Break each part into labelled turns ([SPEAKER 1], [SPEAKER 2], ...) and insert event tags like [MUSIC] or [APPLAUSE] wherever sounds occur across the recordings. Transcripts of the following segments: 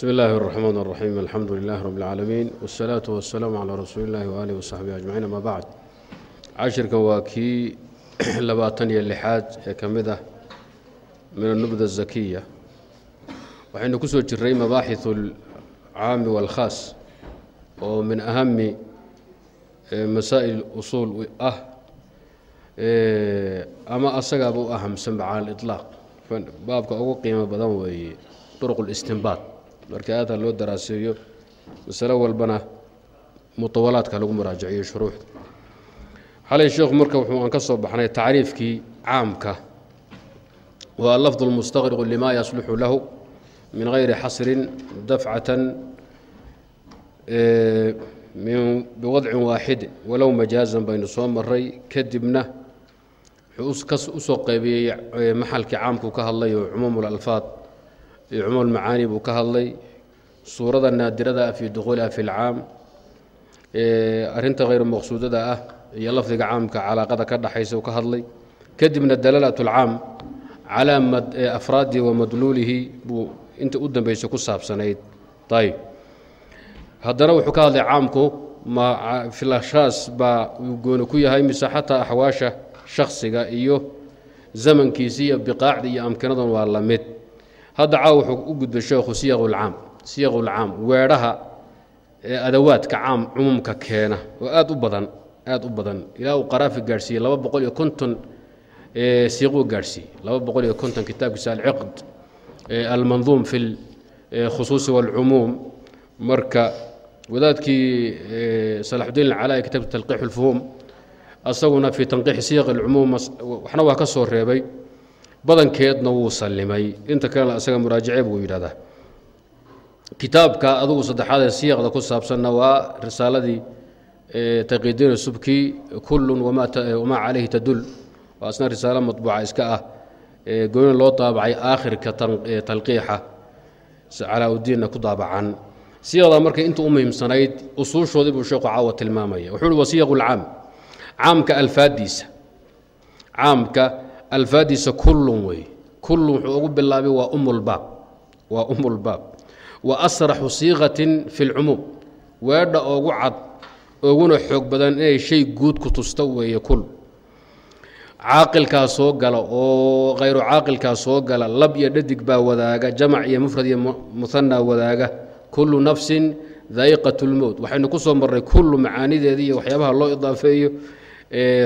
[SPEAKER 1] bsmi illaahi الرaxmaan الraxiim alxamdu lilahi rab اlcaalamiin wالsalaaةu wasalaamu calaa rasuuli اllahi waaalih wasaxbihi ajmaciin ama bacd cashirkan waa kii [CLEARS THROAT] labaatan iyo lixaad ee ka mid ah min anubda الzakiya waxaynu ku soo jiray mabaaxith اlcaami wاlkhaas oo min ahami masaa'il usuul ah ama asagaaba u ahamsanba cala aliطlaaq baabka ugu qiimo badan weeye duruq اlistinbaad marka aada loo daraaseeyo masalo walbana mutawalaadka lagu muraajaciyo shuruuxda xalay sheekhu marka wuxuu aan ka soo baxnay tacriifkii caamka waa lafdu اlmustaqriqu lima yasluxu lahu min gayri xasrin dafcatan biwadcin waaxid walow majaazan baynu soo maray kadibna wuxuu u soo qeybiyey maxalkii caamkuu ka hadlay oo cumuum اlalfaad iyo cumuum macaani buu ka hadlay suurada naadirada ah fii dukhuuliha fi lcaam arinta hayru maqsuudada ah iyo lafdiga caamka calaaqada ka dhaxaysa uu ka hadlay. Kadibna dalaalat اlcaam calaa afraadihi wa madluulihi buu inta u dambaysa ku saabsanayd. Ayb haddana wuxuu ka hadlay caamku ma filashaas baa uu gooni ku yahay mise xataa axwaasha shaksiga iyo zamankiisi iyo biqaacda iyo amkinadan waa la mid hadda caaw wuxuu u gudbay sheekhu siyaqulcaam siyaqulcaam weedhaha ee adawaadka caam cumuumka keena oo aada u badan aada u badan ilaa uu qaraafi gaadhsiiyey laba boqol iyo konton siiquu gaadhsiiyey laba boqol iyo konton kitaabkiisa alciqd almanduum fi lkhusuusi wاlcumuum marka wadaadkii salaxudiin alcalaa kitabka talqiix اlfuhuum asaguna fii tanqiixi siyaq اlcumuum waxna waa ka soo reebay badankeedna wuu sallimay. Inta kalena isaga muraajace buu yidhahdaa. Kitaabka adugu saddexaad ee siyaqda ku saabsanna waa risaaladii taqiidiin subki kullun wamaa calayhi tadul. Waa asna risaalo matbuuca iska ah gooni loo daabacay aakhirka talqiixa. Calaa udiinna ku daabacan. Siyaqda marka inta u usuushoodii buu sheekhu caawa tilmaamaya. Wuxuu uhi wa siyaqu lcaam caamka alfaadiisa caamka alfaadiisa kullun wey kullun wuxuu ugu bilaabay waa umulbaab waa umulbaab wa asraxu siiqatin fi lcumuum weedha ogu cad oguna xoog badan inay shay guud ku tusta weeye kul caaqilkaa soo gala oo khayru caaqilkaa soo gala lab iyo dhadig baa wadaaga jamac iyo mufrad iyo muhanaa wadaaga. Kullu nafsin daa'iqat lmowt waxaynu ku soo marray kullu macaanideedii iyo waxyaabaha loo idaafeeyo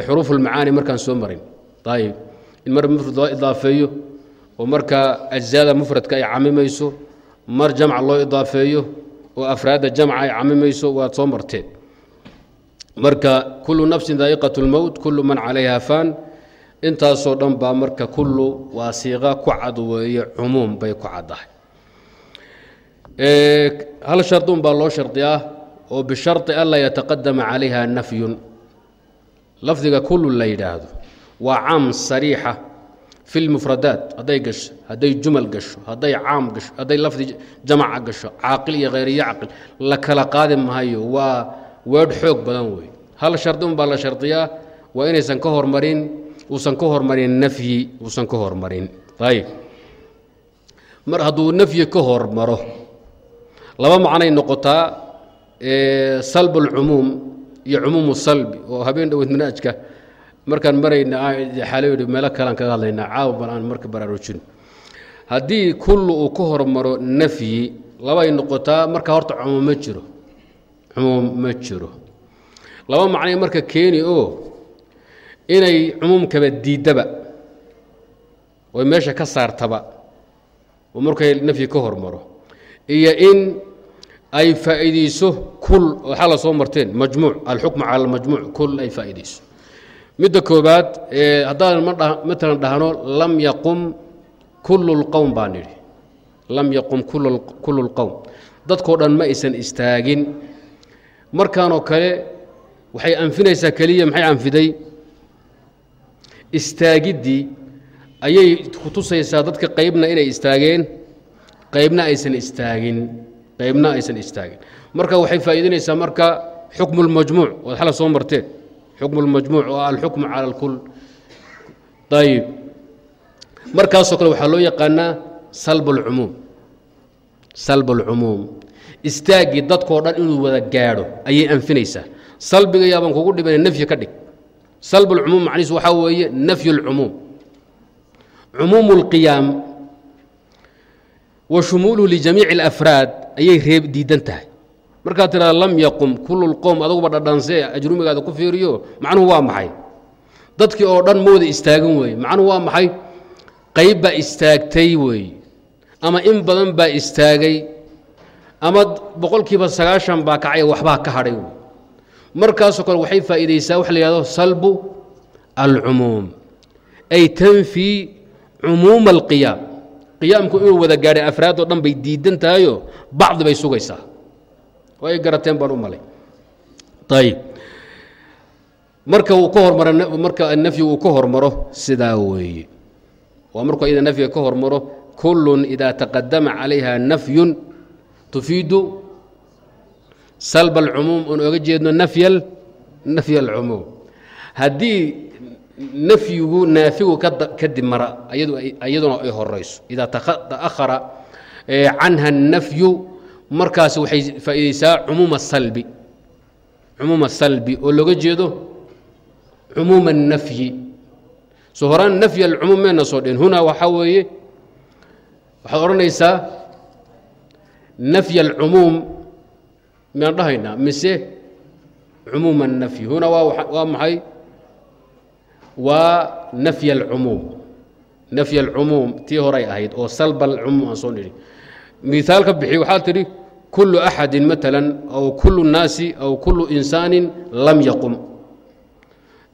[SPEAKER 1] xuruufulmacaani markaan soo marin. Ayib in mar mufrad loo idaafeeyo oo markaa ajzaada mufradka ay camimayso mar jamc loo idaafeeyo oo afraadda jamca ay camimayso waad soo marteen. Marka kullu nafsin daa'iqat lmowt kullu man calayha faan intaasoo dhan baa marka kullu waa siiqa ku cad weeye cumuum bay ku caddahay. Hal shardun baa loo shardiyaa oo bishardi anlaa yataqadama calayha nafyun. Lafdiga kullu la yidhaahdo waa caam sariixa fi lmufradaat hadday gasho hadday jumal gasho hadday caam gasho hadday lafdi jamaca gasho caaqil iyo khayriyo caqil la kala qaadi mahayo waa weedh xoog badan wey hal shardi un baa la shardiyaa? Waa inaysan ka hormarin uusan ka hormarin nafyi uusan ka hormarin. Ayb mar hadduu nafyi ka hormaro laba macnay noqotaa salb اlcumuum iyo cumuum salbi oo habeen manaajka markaan marayna xaalo meelo kalean kaga hadlaynaa caawa ban aan marka baraarujin. Haddii kullu uu ka hormaro nafyi labay noqotaa marka horta cumuum ma jiro. Cumuum ma jiro. Laba macnay marka keeni oo inay cumuumkaba diiddaba oy meesha ka saartaba markay nafyi ka hormaro. Iyo in ay faa'iideyso kul waxaa la soo marteen majmuuc alxukmu cala almajmuuc kul ay faa'iideyso midda koobaad haddaan matalan dhahno lam yaqum kullu lqowm baan nidhi lam yaqum kullu lqowm dadkoo dhan ma aysan istaagin. Markaanoo kale waxay anfinaysaa keliya maxay anfiday? Istaagiddii ayay ku tusaysaa dadka qaybna inay istaageen. Qaybna aysan istaagin. Qaybna aysan istaagin. Marka waxay faa'iidinaysaa marka xukmu اlmajmuuc waad xala soo marteen xukmu اlmajmuuc oo alxukmu cala اlkul ayib markaasoo kale waxaa loo yaqaanaa salb اlcumuum salb alcumuum istaaggii dadkoo dhan inuu wada gaadho ayay anfinaysaa salbiga yaabaan kugu dhibana nafyi ka dhig salb alcumuum macnihiisu waxaa weeye nafyu alcumuum cumuumu اlqiyaam wa shumuuluhu lijamiici اlafraad ayay reeb diidan tahay markaad tidhahda lam yaqum kulu lqowm aduguba dhadhansee ajrumigaada ku fiiriyo macnuhu waa maxay? Dadkii oo dhan ma wada istaagin weeye macnuhu waa maxay? Qayb baa istaagtay weeye ama in badan baa istaagay ama boqolkiiba sagaashan baa kacay waxbaa ka hadhay wey. Markaasoo kale waxay faa'iidaysaa waxa la yihahdo salbu alcumuum ay tanfii cumuuma alqiyaam. Qiyaamku inuu wada gaadhay afraad oo dhan bay diidan tahayo bacdi bay sugaysaa oo ay garateen baan u malay. Ayib marka uu ka hormaro marka nafyi uu ka hormaro sidaa weeye. Waa markuu iyada nafyiga ka hormaro kullun idaa taqadama calayha nafyun tufiidu salb alcumuum oon oga jeedno nafyal nafy alcumuum haddii nafyigu naafigu kadib mara iyaduna ay horayso idaa ta'ahara canha الnafyu markaas waxay faa'iidaysaa cumuuma asalbi cumuuma asalbi oo looga jeedo cumuuma anafyi soo horaan nafyi alcumuum mayna soo dhin hunaa waxaa weeye waxaad odhanaysaa nafyi alcumuum miyaan dhahaynaa mise cumuuma annafyi hunaa waa maxay? Waa nafy alcumuum nafy alcumuum tii horay ahayd oo salba alcumuum aan soo nidhi miaal ka bixi waxaa tidhi kulu axadin maalan aw kulu naasi aw kulu insaanin lam yaqum.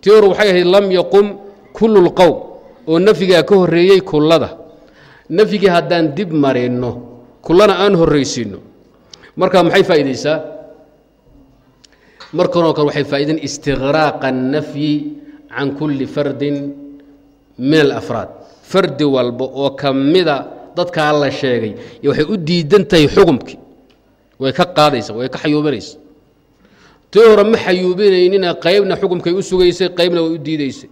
[SPEAKER 1] Tii hor waxay ahayd lam yaqum kulu lqowm oo nafyigaa ka horreeyey kullada. Nafyigii haddaan dib marayno kullana aan horraysiinno. Markaa maxay faa'idaysaa markanoo kale waxay faa'idayn istiqraaqa annafyi can kulli fardin min alafraad fardi walba oo ka mida dadkaa la sheegay waxay u diidan tahay xukumkii. Way ka qaadaysa way ka xayuubinaysa tii hore ma xayuubinaynina qaybna xukumkay u sugaysay qaybna way u diidaysay.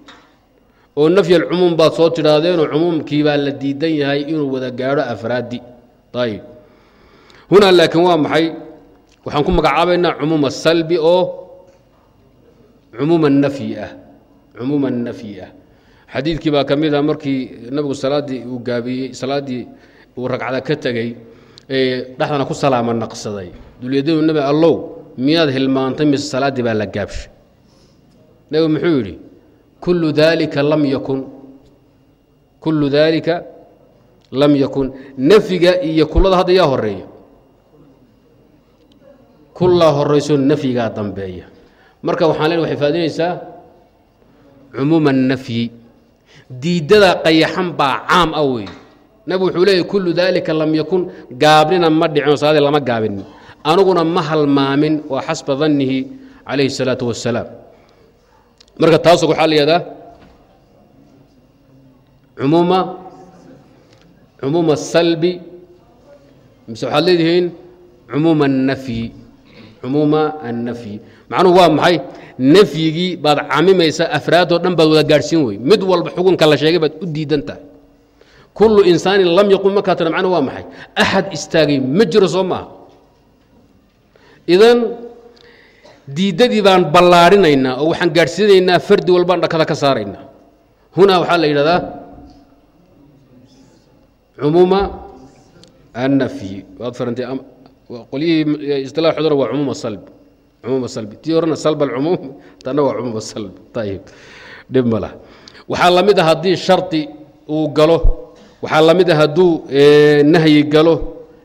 [SPEAKER 1] Oo nafy alcumuum baad soo tidhaahdeenoo cumuumkii baa la diidan yahay inuu wada gaadho afraadi. Ayib hunaa laakiin waa maxay? Waxaan ku magacaabaynaa cumuum asalbi oo cumuum nafyi ah. Cumuum nafyi ah xadiidkii baa ka mid ah markii nabigu salaaddii uu gaabiyey salaaddii uu ragcada ka tegey dhexdana ku salaama naqsaday. Dulyadinu nebi allow miyaad hilmaantay mise salaaddii baa la gaabshay? Nebigu muxuu yidhi kullu daalika lam yakun kullu daalika lam yakun. Nafyiga iyo kullada hadda yaa horreeya kullaa horayso nafyigaa dambeeya. Marka waxaan len waxay faadinaysaa cumuuma الnafyi diiddada qayaxan baa caam ah weeye nabig wuxuu leeyay kullu daalika lam yakun gaabnina ma dhicin oo salaadii lama gaabinin aniguna ma halmaamin waa xasba dannihi calayhi الsalaaةu wasalaam marka taas waxaa la yihahdaa umuuma cumuuma الsalbi mise waxaad leedihiin cumuuma الnafyi cumuuma الnafyi macnuhu waa maxay? Nafyigii baad camimaysa afraadoo dhan baad wada gaadhsiin wey mid walba xukunka la sheegay baad u diidan tahay. Kullu insaanin lam yaqum markaa tira macnuhu waa maxay? Axad istaagay ma jiro soo maaha. Idan diiddadii baan ballaarinaynaa oo waxaan gaadhsiinaynaa fardi walbaan dhakada ka saaraynaa. Hunaa waxaa la yidhahdaa cumuuma annafyi. Waad farantay qolyihii istilaaxoodana waa cumuuma salb cumuuma salbi. Tii horena salb alcumuum tanna waa cumuuma salb. Ayib dhib ma lah waxaa la mid ah haddii shardi uu galo waxaa la mid ah hadduu nahyi galo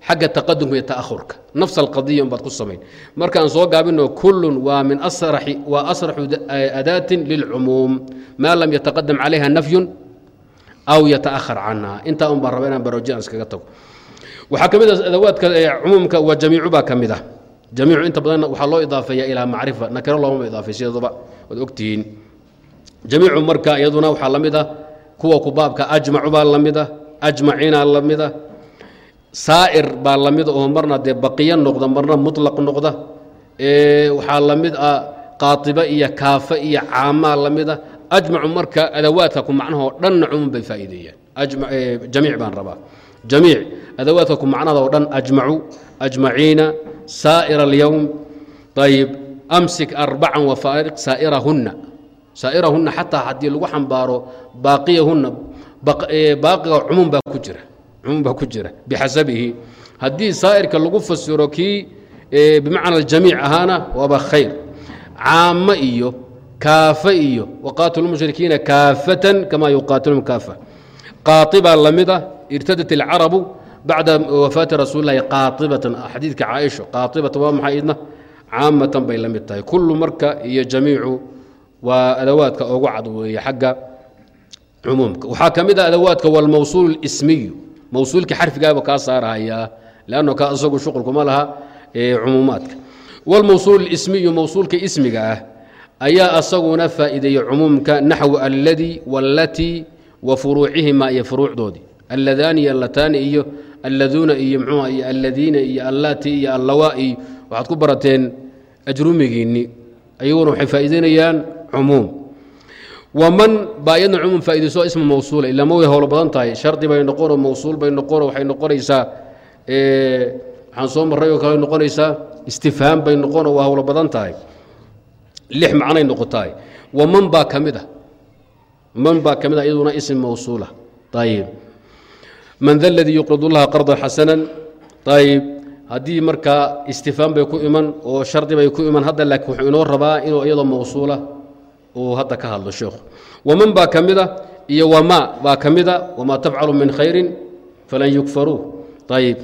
[SPEAKER 1] xagga taqadumka iyo ta'ahurka nafs alqadiya unbaad ku samayn. Markaan soo gaabino kullun waa min waa asraxu adaatin lilcumuum. Maa lam yataqadam calayha nafyun aw yataahar canha. Intaa un raba inaan baroojian iskaga tago. Waxaa ka mid ah adawaadka cumuumka wa jamiicu baa ka mid ah jamiicu inta badan waxaa loo idaafeeya ilaa macrifa nakiro loomama idaafay sideedaba waad ogtihiin. Jamiicu marka iyaduna waxaa la mid ah kuwa kubaabka ajmacu baa la mid ah ajmaciina la mid ah saa'ir baa la mid oo marna dee baqiyo noqda marna mutlaq noqda waxaa la mid ah qaatiba iyo kaafa iyo caamaa la mid ah. Ajmacu marka adawaadka ku macnahoo dhanna cumuum bay faa'iideeyaan. Jamiic baan rabaa. Jamiic adawaadka ku macnada oo dhan ajmacu ajmaciina saa'ira alyowm ayib amsik arbacan wafaariq saa'irahunna saa'irahunna xataa haddii lagu xambaaro baaqiyahunna baaqiga cumuum baa ku jira cumuum baa ku jira bixasabihi haddii saa'irka lagu fasiro kii bimacna aljamiic ahaana waaba khayr caamo iyo kaafe iyo waqaatilu mushrikiina kaafatan kama yuqaatilum kaafa qaatibaa la mid ah irtadat alcarabu bacda wafaati rasuuli lahi qaatibatan xadiidka caaisha qaatibatan waa maxay idna caamatan bay la mid tahay kullu marka iyo jamiicu waa adawaadka ugu cad weeye xagga cumuumka waxaa ka mid ah adawaadka walmawsuul اlismiyu mawsuulkii xarfigaaba kaa saarahayaa lanno ka isagu shuqulkuma laha cumuumaadka walmawsuul اlismiyu mawsuulka ismiga ah ayaa asaguna faa'iideeyey cumuumka naxwu alladii wallatii wa furuucihima iyo furuucdoodii alladaani iyo allataani iyo alladuuna iyo mxuuha iyo alladiina iyo allati iyo allawaa iyo waxaad ku barateen ajrumigiinni ayaguna waxay faa'iideynayaan cumuum. Waman baa iyadna cumuum faa'iidayso ismu mawsuula ilaa ma way howlo badan tahay. Shardi bay noqono mawsuul bay noqono waxay noqonaysaa waxaan soo marray oo kale noqonaysaa istifhaam bay noqono waa howlo badan tahay. Lix macnay noqotahay waman baa ka mid a man baa ka mid a iyaduna ism mawsuula. Ayib man da ladii yuqridu llaha qardan xasanan ayib haddii markaa istifhaam bay ku iman oo shardi bay ku iman hadda laakiin wuxuu inoo rabaa inuu iyadoo mawsuula uu hadda ka hadlo sheekhu waman baa ka mid a iyo wamaa baa ka mid a wamaa tafcalu min khayrin falan yukfaruu ayib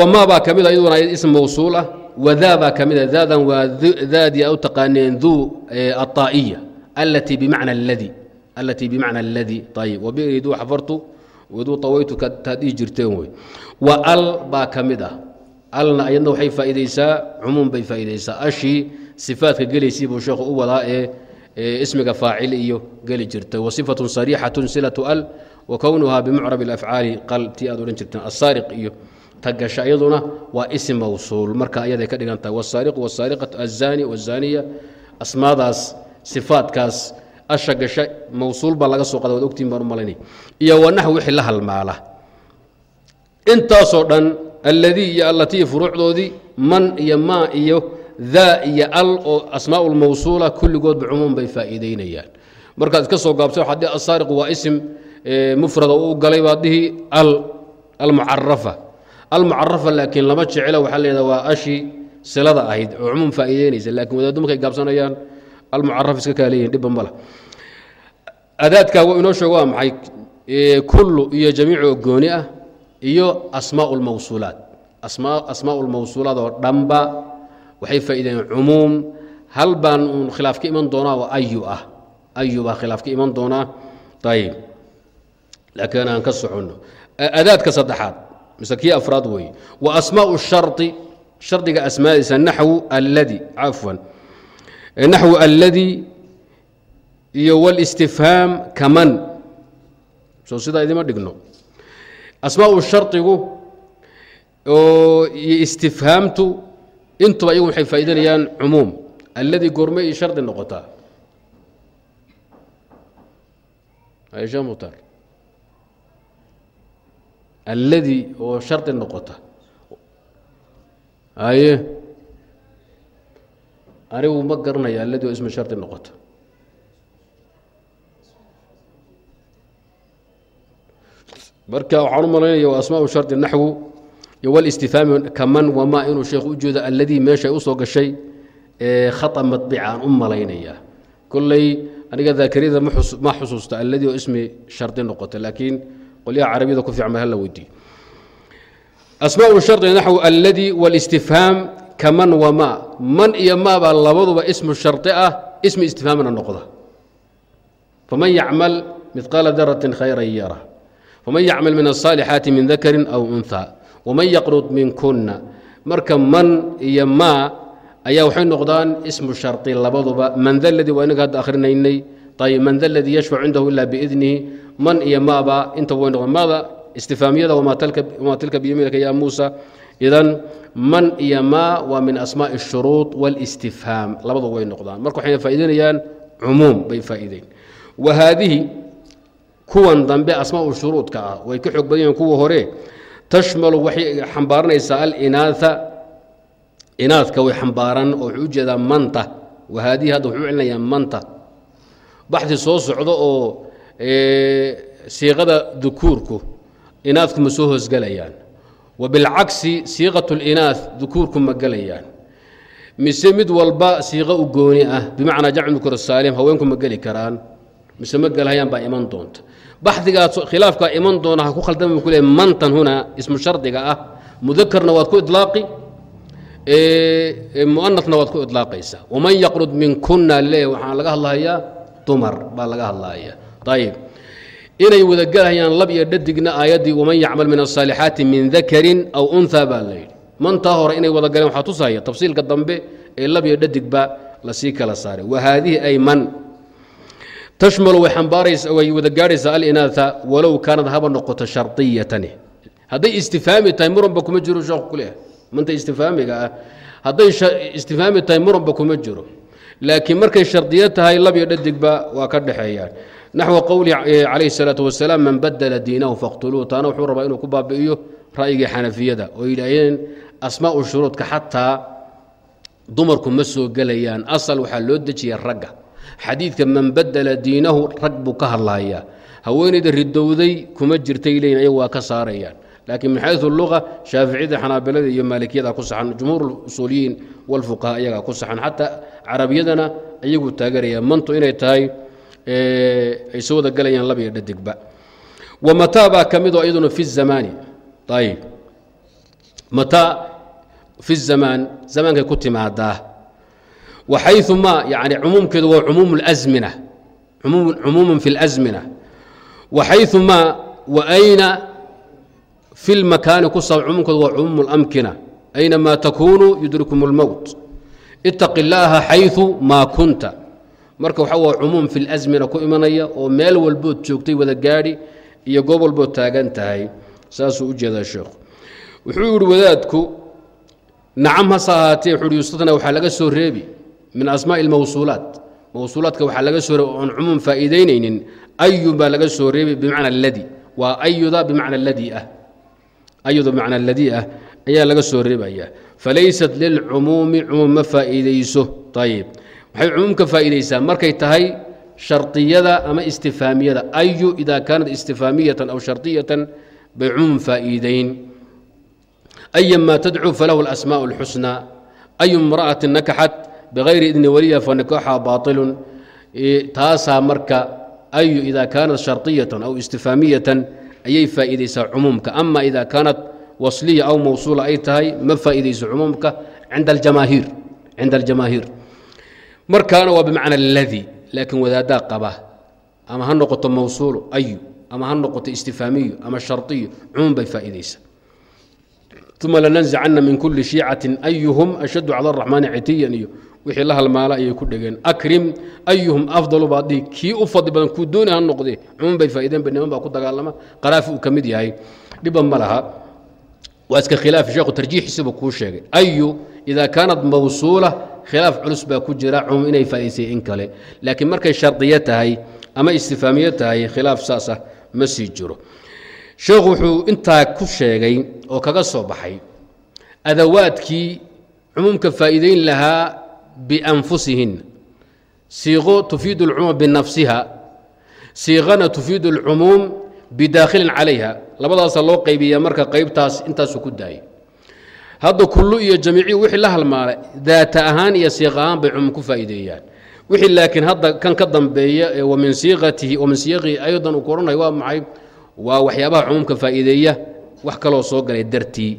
[SPEAKER 1] wamaa baa ka mid a iyaduna ism mawsuul ah wadaa baa ka mid a daadan waa daadii a u taqaaneen duu aطaa'iya allatii bimacna alladii allatii bimacna alladii ayib wabiri duu xafartu waduu taad dhihi jirteen wey wa al baa ka mid ah alna ayadna waxay faa'iidaysaa cumuum bay faa'iidaysaa ashii sifaadka gelaysii buu sheekhu u wadaa ee ismiga faacil iyo geli jirtay wa sifatun sariixatun silatu al wa kownuhaa bimucrab alafcaali qal tii aad odhan jirteen asaariq iyo tagasha iyaduna waa ism mawsuul marka ayaday ka dhigan tahay wasaariqu wasaariqatu azaani wazaaniya asmaadaas sifaadkaas asha gasha mawsuul baa laga soo qada waad ogtiin baan u iyo wanaxw wixii la halmaala. Intaasoo dhan alladii iyo allatii furuucdoodii man iyo maa iyo daa iyo al oo asmaa lmawsuula kulligoodba cumuum bay faa'iideynayaan markaad iska soo gaabto haddii asaariqu waa isim mufrada u galay baad dhihi al almucarafa almucarafa laakiin lama jecelo waxaa leedaha waa ashi silada ahayd oo cumuum faa'iideynaysa laakiin wadaaddu markay gaabsanayaan almucaraf iska kaa leeyihiin dhibba adaadkaa inoo sheego waa maxay? Kullu iyo jamiico gooni ah iyo asmaa lmawsuulaat asmaa lmawsuulaat oo dhanba waxay faa'iideen cumuum. Hal baan uun khilaaf ka iman doonaa oo ayu ah. Ayu baa khilaaf ka iman doonaa. Ayib laakiin aan ka soconno. Adaadka saddexaad mise kii afraad weeye wa asmaau shardi shardiga asmaadiisa naxwu alladi cafwan. Naxwu alladii iyo wاlistifhaam kaman. Soo sidaa idima dhigno. Asmaau shardigu oo iyo istifhaamtu intuba iyagu waxay faa'idanayaan cumuum. Alladii goorme iyo shardi noqotaa aisha mutar alladii oo shardi noqota. Aye anigu ma garanaya alladii oo ismi shardi noqota marka waxaan u malaynaya waa asmaa shardi naxwu iyo walistifhaami kaman wamaa inuu sheekhu u jeedo alladii meeshay u soo gashay khata madbica aan u malaynaya kolley aniga daakariyada ma xusuusta alladii oo ismi shardi noqota laakiin qolyaha carabiyada ku fiican ba hala weydiiyo asmaa shardi naxwu alladii walistifhaam kaman wamaa man iyo maabaa labaduba ismu shardi ah ismi istifhaamna noqda. Faman yacmal midqaala daratin khayran yara faman yacmal min asaalixaati min dakarin aw unha waman yaqnud minkuna marka man iyo maa ayaa waxay noqdaan ismu shardi labaduba man da ladii waa inaga hadda akhrinaynay ayb man da ladii yashfac cindahu ila biidnihi man iyo maaba inta way noqdaan maada istifhaamiyada wamaa tilka biyamiinaka ya muusa idan man iyo maa waa min asmaaءi الshuruuط wاlistifhaam labadu way noqdaan marka waxayna faa'ideynayaan cumuum bay faa'ideyn wa haadihi kuwan dambe asmaau shuruudka ah way ka xoog badan yihiin kuwa hore. Tashmalu waxay xambaaranaysaa alinaatha inaadka way xambaaran oo wuxuu u jeedaa manta. Wahaadihi hadda wuxuu celinayaa manta. Baxdi soo socdo oo siiqada dukuurku inaadku ma soo hoosgelayaan wa bilcagsi siiqat linaath dukuurku ma gelayaan mise mid walba siiqo u gooni ah bimacnaa jamcu dukur saalim haweenku ma geli karaan. Mise ma gelhayaan baa iman doonta baxdigaas khilaafkaa iman doona ha ku khaldama ku leey mantan huna ismu shardiga ah. Mudakarna waad ku idlaaqi muanasna waad ku idlaaqaysaa waman yaqrud minkuna leeya waxaan laga hadlahayaa dumar baa laga hadlahaya ayib inay wada gelhayaan lab iyo dhadigna aayaddii waman yacmal min asaalixaati min dakarin aw unha baa la yidhi. Mantaa hore inay wada galeen waxaa tusahaya tafsiilka dambe ee lab iyo dhadigba la sii kala saaray. Wa haadihi ay man tashmalu way ambaaraysa way wada gaadhaysaa alinaatha walow kaanad haba noqoto shardiyatan hadday istifaami tahay muranba kuma jiro sheekhu ku manta istifaamiga ah hadday istifaami tahay muranba kuma jiro laakiin markay shardiyo tahay lab iyo dhadigba waa ka dhexeeyaan naxwa qowlihi calayhi salaatu wasalaam man badala diinahu faqtuluuh taana wuxuu rabaa inuu ku baabi'iyo ra'yigii xanafiyada oo yidhaaheen asmaau shuruudka xataa dumarku ma soo gelayaan asal waxaa loo dejiya ragga xadiidka man badala diinahu rag buu ka hadlahayaa haweenayda ridowday kuma jirtay leeyiin ayagu waa ka saarayaan. Laakiin min xayu luga shaaficiyada xanaabilada iyo maalikiyada ku saxan jumhuur usuuliyiin walfuqaha ayagaa ku saxan. Xataa carabiyadana ayagu taageeraya. Mantu inay tahay ay soo wada galayaan laba iyo dhadigba. Wa mataa baa ka mid oo iyaduna fi zamaani. Ayib mataa fi zamaan zamaankay ku timaadaa waxayu ma yani cumuumkeedu waa cumuum اlazmina cumuumun fi اlazmina waxayu ma waayna fi lmakaani ku sab cumuumkeedu waa cumuum اlamkina aynamaa takuunu yudrikum اlmowt itaqi اllaaha xayu maa kunta marka waxa waa cumuum fi اlazmina ku imanaya oo meel walbood joogtay wada gaadhi iyo goob walbood taagan tahay saasuu u jeedaa sheekhu wuxuu yihi wadaadku nacam hase ahaatee wuxuu yustana waxaa laga soo reebi min asmaaءi اlmawsuulaat mawsuulaadka waxaa laga soo reebi oon cumuum faa'iidaynaynin ayun baa laga soo reebi bimacna ladi waa ayuda bimacna ladi ah ayuda bimacna ladi ah ayaa laga soo reebaya falaysat lilcumuumi cumuum ma faa'iidayso ayib waxay cumuumka faa'iidaysaa markay tahay shardiyada ama istifaamiyada ayu ida kaanat istifaamiyatan aw shardiyatan bay cumuum faa'iidayn أيما تدعو فله الأسماء الحسنى أي امرأة نكحت بغير إذن وليها فنكاحها باطل تاسا مركا أي إذا كانت شرطية أو استفهامية أي فائدة عمومك أما إذا كانت وصلية أو موصولة أي تهي ما فائدة عمومك عند الجماهير عند الجماهير مركان وبمعنى الذي لكن وذا داقبه أما هالنقطة موصول أي أما هالنقطة استفهامية أما الشرطية عموم بفائدة uma lananزicana min kuli shiicaةi ayuhum ashadu calى الraxmaani citiyan iyo wixii la halmaala ayay ku dhegeen. Akrim ayuhum afdalu baa dhihi kii u fadli badan kuu dooni ha noqde cumuum bay faaideen ba niman baa ku dagaalama. Qaraafi uu ka mid yahay. Dhiba ma laha. Waa iska khilaafi sheekhu tarjiixiisaba kuu sheegay. Ayu ida kaanat mawsuula khilaaf culus baa ku jira cumuum inay faa'idaysay in kale. Laakiin markay shardiyo tahay ama istifaamiyo tahay khilaaf saasah ma sii jiro. Sheekhu wuxuu intaa ku sheegay oo kaga soo baxay adawaadkii cumuumka faa'iidayn lahaa bianfusihin siiqo tufiidu اlcumuum binafsiha siiqana tufiidu اlcumuum bidaakhilin calayha labadaasaa loo qaybiya marka qaybtaas intaasu ku daayay hadda kullu iyo jamiici wixii la halmaalay daata ahaan iyo siiq ahaan bay cumuum ku faa'iideeyaan wixii laakiin hadda kan ka dambeeya ee wamin siiqatihi wamin siiqihi aydan uu ku waa maxay waa waxyaabaha cumuumka faa'iideeya wax kaloo soo galay dartii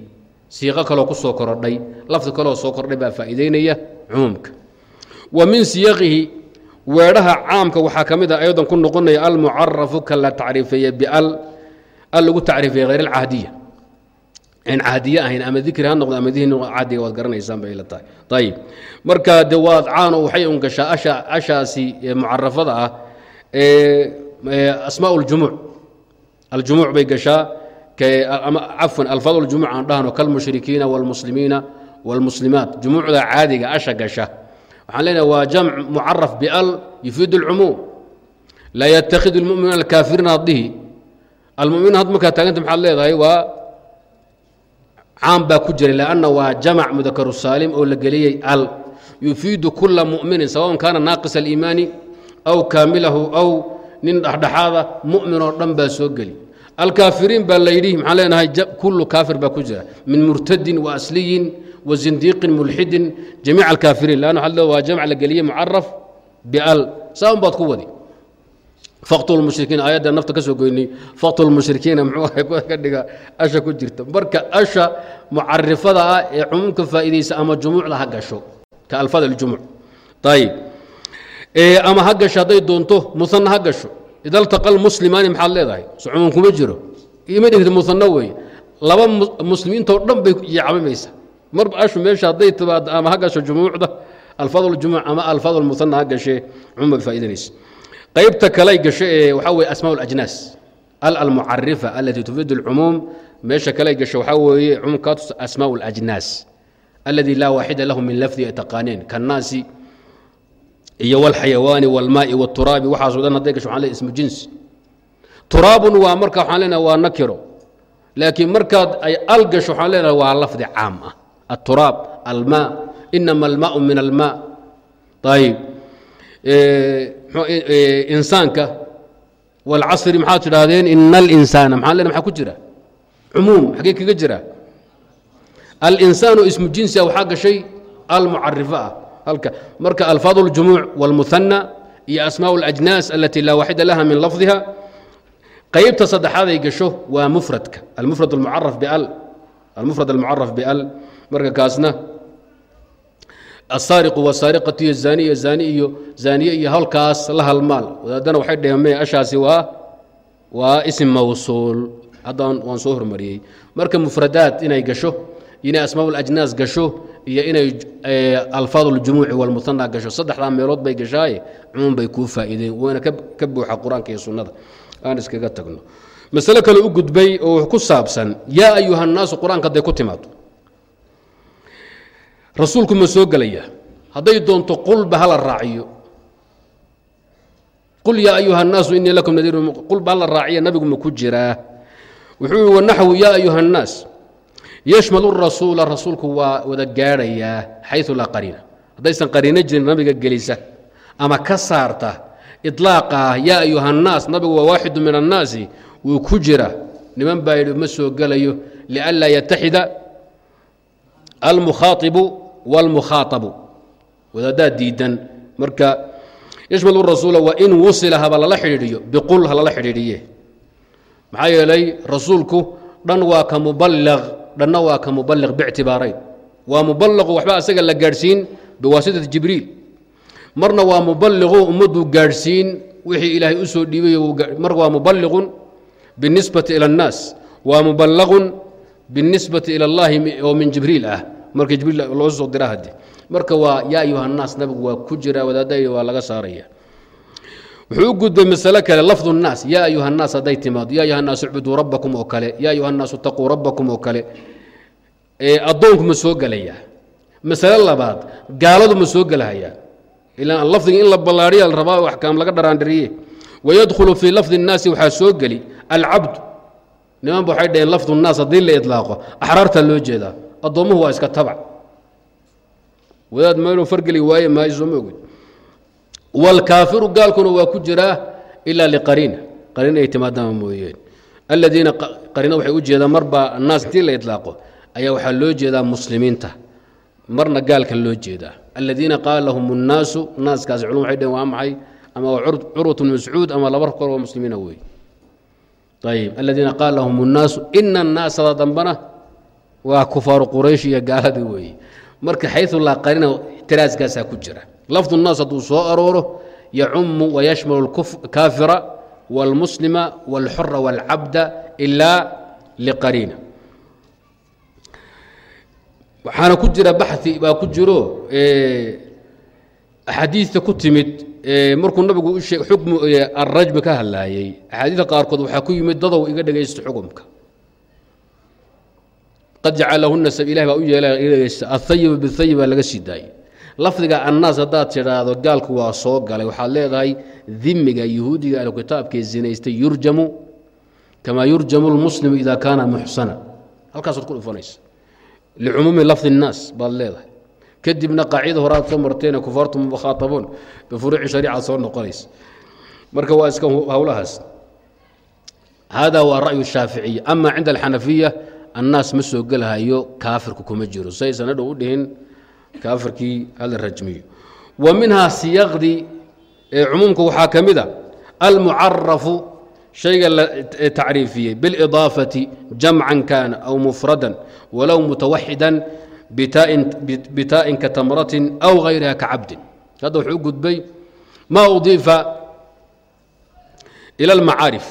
[SPEAKER 1] siiqo kaloo ku soo korodhay lafdi kaloo soo kordhay baa faa'iideynaya cumuumka wa min siyaqihi weedhaha caamka waxaa ka mid a aydan ku noqonaya almucarafu ka la tacriifeeye bial al lagu tacriifeeye hayr alcahdiya aan cahdiye ahayn ama dikri ha noqdo ama dihni cahdiga waad garanaysaan bay la tahay ayib marka de waad caano waxay un gashaa asha ashaasi mucarafada ah asmaa اljumuuc aljumuuc bay gashaa cafwan alfaad اljumuuc aan dhahno kalmushrikiina wاlmuslimiina wاlmuslimaat jumuucda caadiga asha gasha waxaan leenahay waa jamc mucaraf bial yufiid اlcumuum laa yatakhidu lmuminuuna alkaafiriina haddihi almuminiin had markaa taaganta maxaad leedahay waa caam baa ku jira lanna waa jamac mudakaru saalim oo la geliyey al yufiidu kula muminin sawaءn kaana naaqis aliimaani aw kaamilahu aw nin dhexdhexaada mumin oo dhan baa soo geli alkaafiriin baa layidhi maxaan leenahay kullu kaafir baa ku jira min murtadin wa asliyin wa zindiiqin mulxidin jamiic alkaafiriin lanna waxaa leeda waa jamc la geliyey mucaraf bial. Saa un baad ku wadi. Faqtul mushrikiin aayadda nafta ka soo goynay. Faqtul mushrikiina muxuu ka dhiga asha ku jirta. Marka asha mucarifada ah ee cumuumka faa'iidaysa ama jumuucda ha gasho ka alfaad aljumuc ayib ama ha gasho hadday doonto musanna ha gasho. Ida altaqa lmuslimaani maxaad leedahay? So cumuum kuma jiro. Ima dhigta musanna weeye laba muslimiintoo dhan bay yacmamaysa marba ashu meesha hadday timaado ama ha gasho jumuucda alfaad aljumuc ama alfaad almusanna ha gashee cumuum bay faa'idanaysa qaybta kaley gasho ee waxaa weye asmaa اlajnaas al almucarifa alati tufiid اlcumuum meesha kaley gasho waxaa weeye cumuumkaatu asmaa اlajnaas aladi laa waaxida lahu min lafdi ay taqaaneen kannaasi iyo wاlxayawaani wاlmaai wاturaabi waxaaso dhan hadday gasho waxan le ismu jinsi turaabun waa marka waxaan leenahay waa nakiro laakiin markaad ay al gasho waxaan leenahay waa lafdi caam ah aturaab almaa inama almaau min almaa ayib insaanka wاlcasri maxaad tidhaahdeen ina اlinsaana maxaa lena maxaa ku jira cumuum xagee kaga jira alinsaanu ismu jinsia waxaa gashay almucarifa ah halka marka alfaad اljumuuc wاlmuhanى iyo asmaaء اlajnaas alati laa waaxida laha min lafdiha qaybta saddexaaday gasho waa mufradka almufrad almucaraf bal almufrad almucaraf bal marka kaasna asaariqu wasaariqatu iyo zaaniy zaani iyo zaaniye iyo halkaas la halmaal wadaadana waxay dheheen me ashaasi waa waa isim mawsuul haddaan waan soo hormariyey marka mufradaat inay gasho inay asmaa ulajnaas gasho iyo inay alfaad اljumuuci walmuhana gasho saddexdaa meelood bay gashaaye cumuum bay kuu faa'iideen wayna ka buuxa qur-aanka iyo sunnada aan iskaga tagno masale kale u gudbay oo ku saabsan yaa ayuha الnaasu qur-aanka hadday ku timaado rasuulku ma soo gelaya hadday doonto qulba hala raaciyo qul yaa ayuha الnaasu inii lakum nadiir qulba hala raaciya nabigu ma ku jiraa wuxuu yihi wanaxwu yaa ayuha الnaas yashmalu rasuula rasuulku waa wada gaadhayaa xayu laa qariina haddaysan qariino jirin nabiga gelisa ama ka saarta iطlaaqa ah yaa ayuha الnaas nabigu waa waaxidu min الnaasi wuu ku jira niman baa yidhi ma soo gelayo lianlaa yataxida almukhaaibu wاlmukhaaطabu wadaaddaa diidan marka yashmal rasuula wain wusila haba lala xidhiidhiyo biqul ha lala xidhiidhiye maxaa yeelay rasuulku dhan waa ka mubalaq dhanna waa ka mubaliq bictibaarayn waa mubaliqu waxba asaga la gaadhsiin biwaasitati jibriil marna waa mubaliqu ummaddu gaadhsiin wixii ilaahay u soo dhiibay mar waa mubaliqun binisbati ila اnnaas waa mubalaqun binisbati ila اllahi oo min jibriil ah marka jibriil loo soo dira hadi marka waa yaa ayuha الnaas nabigu waa ku jira wadaadaya waa laga saaraya wuxuu u gudbay masale kale lafdu الnaas yaa ayuha الnaas hadday timaado ya ayuha الnaas icbuduu rabbakum oo kale ya ayuha الnaas itaquu rabbakum oo kale addoonku ma soo gelaya masale labaad gaaladu ma soo gelahayaa ilaa lafdiga in la ballaariya la rabaa axkaam laga dharaandhiriye wayadkhulu fii lafdi الnaasi waxaa soo geli alcabd niman ba waxay dhaheen lafdu الnaas haddii la iطlaaqo axraartaa loo jeedaa addoommuhu waa iska tabac wadaad meeluu fargeli waaye maayo sooma ogid wاlkaafiru gaalkuna waa ku jiraa ilaa liqariina qariin ay timaadaan mooyeen aladiina qariina waxay u jeedaan marbaa annaas intii la iطlaaqo ayaa waxaa loo jeedaa muslimiinta marna gaalka loo jeedaa aladiina qaala lahum الnaasu naaskaasi culum waxay dheheen waa maxay ama waa curwat bn mascuud ama laba kor oo muslimiina wey ayb aladiina qaala lahum الnaasu ina الnaasada dambana waa kufaaru quraysh iyo gaaladii weeye marka xayu laa qarina tiraaskaasaa ku jira lafdu الnaas hadduu soo arooro yacumu wayashmalu اkaafira wاlmuslima wاlxura wاlcabda ilaa liqariina waxaana ku jira baxi baa ku jiro axaadiista ku timid markuu nabigu xukmu arajmi ka hadlaayey axaadiista qaarkood waxaa ku yimid dadow iga dhegaysto xukumka qad jacalahuna ilahi baa u yeela dhegaysta ahayiba bihayiba laga sii daayey. Lafdiga annaas haddaad tidhaahdo gaalku waa soo galay. Waxaad leedahay dimiga yahuudiga ahlu kitaabkee zinaystay yurjamu kamaa yurjamu lmuslimu ida kaana muxsana halkaasaad ku dhufanaysa. Licumuumi lafdi الnaas baad leedahay. Kadibna qaacida horaad soo marteen kufaartu mukhaatabuun bifuruuci shariica soo noqonaysa. Marka waa iska howlahaas hada waa ra'yu shaaficiya ama cinda alxanafiya annaas ma soo gelhayo kaafirku kuma jiro. Saysan hadhow u dhihin kaafirkii hala rajmiyo. Wa minhaa siyaqdii cumuumka waxaa ka mid a almucarafu shayga la tacriifiyey biاlidaafati jamcan kana aw mufradan walow mutawaxidan bitaa'in ka tamratin aw gayriha ka cabdin. Hadda wuxuu gudbay ma udiifa ila almacaarif.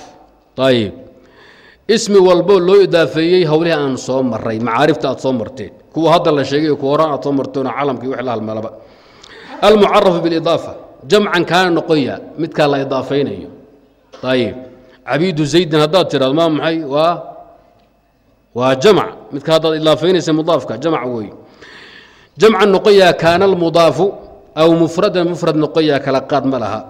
[SPEAKER 1] Ayib ismi walbo loo idaafeeyey howlihii aan soo maray macaarifta aad soo marteen kuwa hadda la sheegay kuwa horaan aad soo marteenoo calamkii wix la halmalaba almucarafu biاlidaafa jamcan kaana noqoya midkaa la idaafaynayo ayib cabiidu zaydin haddaad tidhahdo maa maxay? Waa waa jamc. Midka haddaad idaafaynaysa mudaafka jamc wey jamcan noqoyaa kaana almudaafu aw mufradan mufrad noqoyaa kala qaad ma laha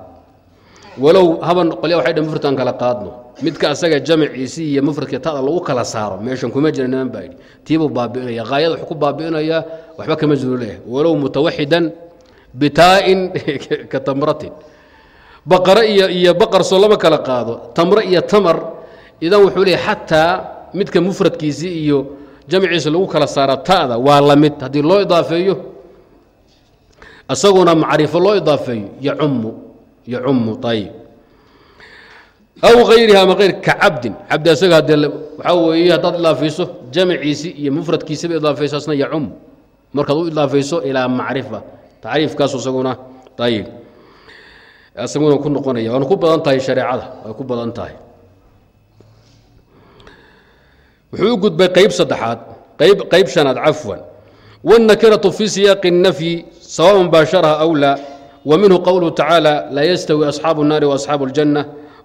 [SPEAKER 1] walow haba qolya waxay dhan mufradkan kala qaadno. Midka asaga jamciisi iyo mufradka tada lagu kala saaro meeshan kuma jira niman baa yidhi. Tiibuu baabi'inaya haayada wuxuu ku baabi'inayaa waxba kama leeyahay walow mutawaxidan bitaa'in [LAUGHS] ka tamratin. Baqare iyo iyo baqar soo lama kala qaado. Tamre iyo tamar idan wuxuu leeyahy xataa midka mufradkiisii iyo jamciisa lagu kala saara ta'da waa la mid. Haddii loo idaafeeyo isaguna macrifo loo idaafeeyo yacumu yacumu ayib aw hayriha ama ayr ka cabdin cabdi asaga haddee waxaa weeye haddaad idaafayso jamciisi iyo mufradkiisiba idaafayso asna yacum markaad u idaafayso ilaa macrifa tacriifkaasu isaguna ayib isaguna ku noqonaya waana ku badan tahay shareecada way ku badan tahay wuxuu u gudbay qayb saddexaad qayb qayb shanaad cafwan wاnnakiratu fi siyaaqi الnafyi sawaء baasharaha aw laa wa minhu qowluhu tacaala laa yastawi asxaabu الnaari waasxaabu اljanة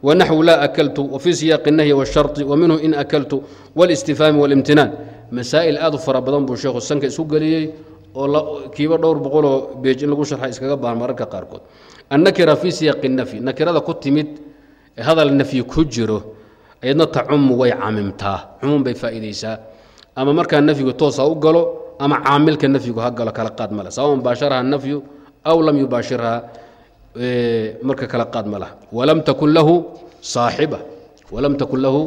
[SPEAKER 1] wnaxwu laa akaltu wfii siyaaqi الnahyi wالsharطi waminhu in akaltu wاlistifhaami wاlimtinaan masaa'il aad u fara badan buu sheekhu sanka isu geliyey oo kiiba dhowr boqoloo beej in lagu sharxa iskaga baahan mararka qaarkood annakira fii siyaaqi الnafyi nakirada ku timid ee hadal nafyi ku jiro ayadna tacumu way camimtaa cumuum bay faa'iidaysaa ama markaa nafyigu toosa u galo ama caamilka nafyigu ha galo kala qaad male sawaءn baasharaha nafyu aw lam yubaashirha marka kala qaad ma laha. Walam takun lahu saaxiba. Walam takun lahu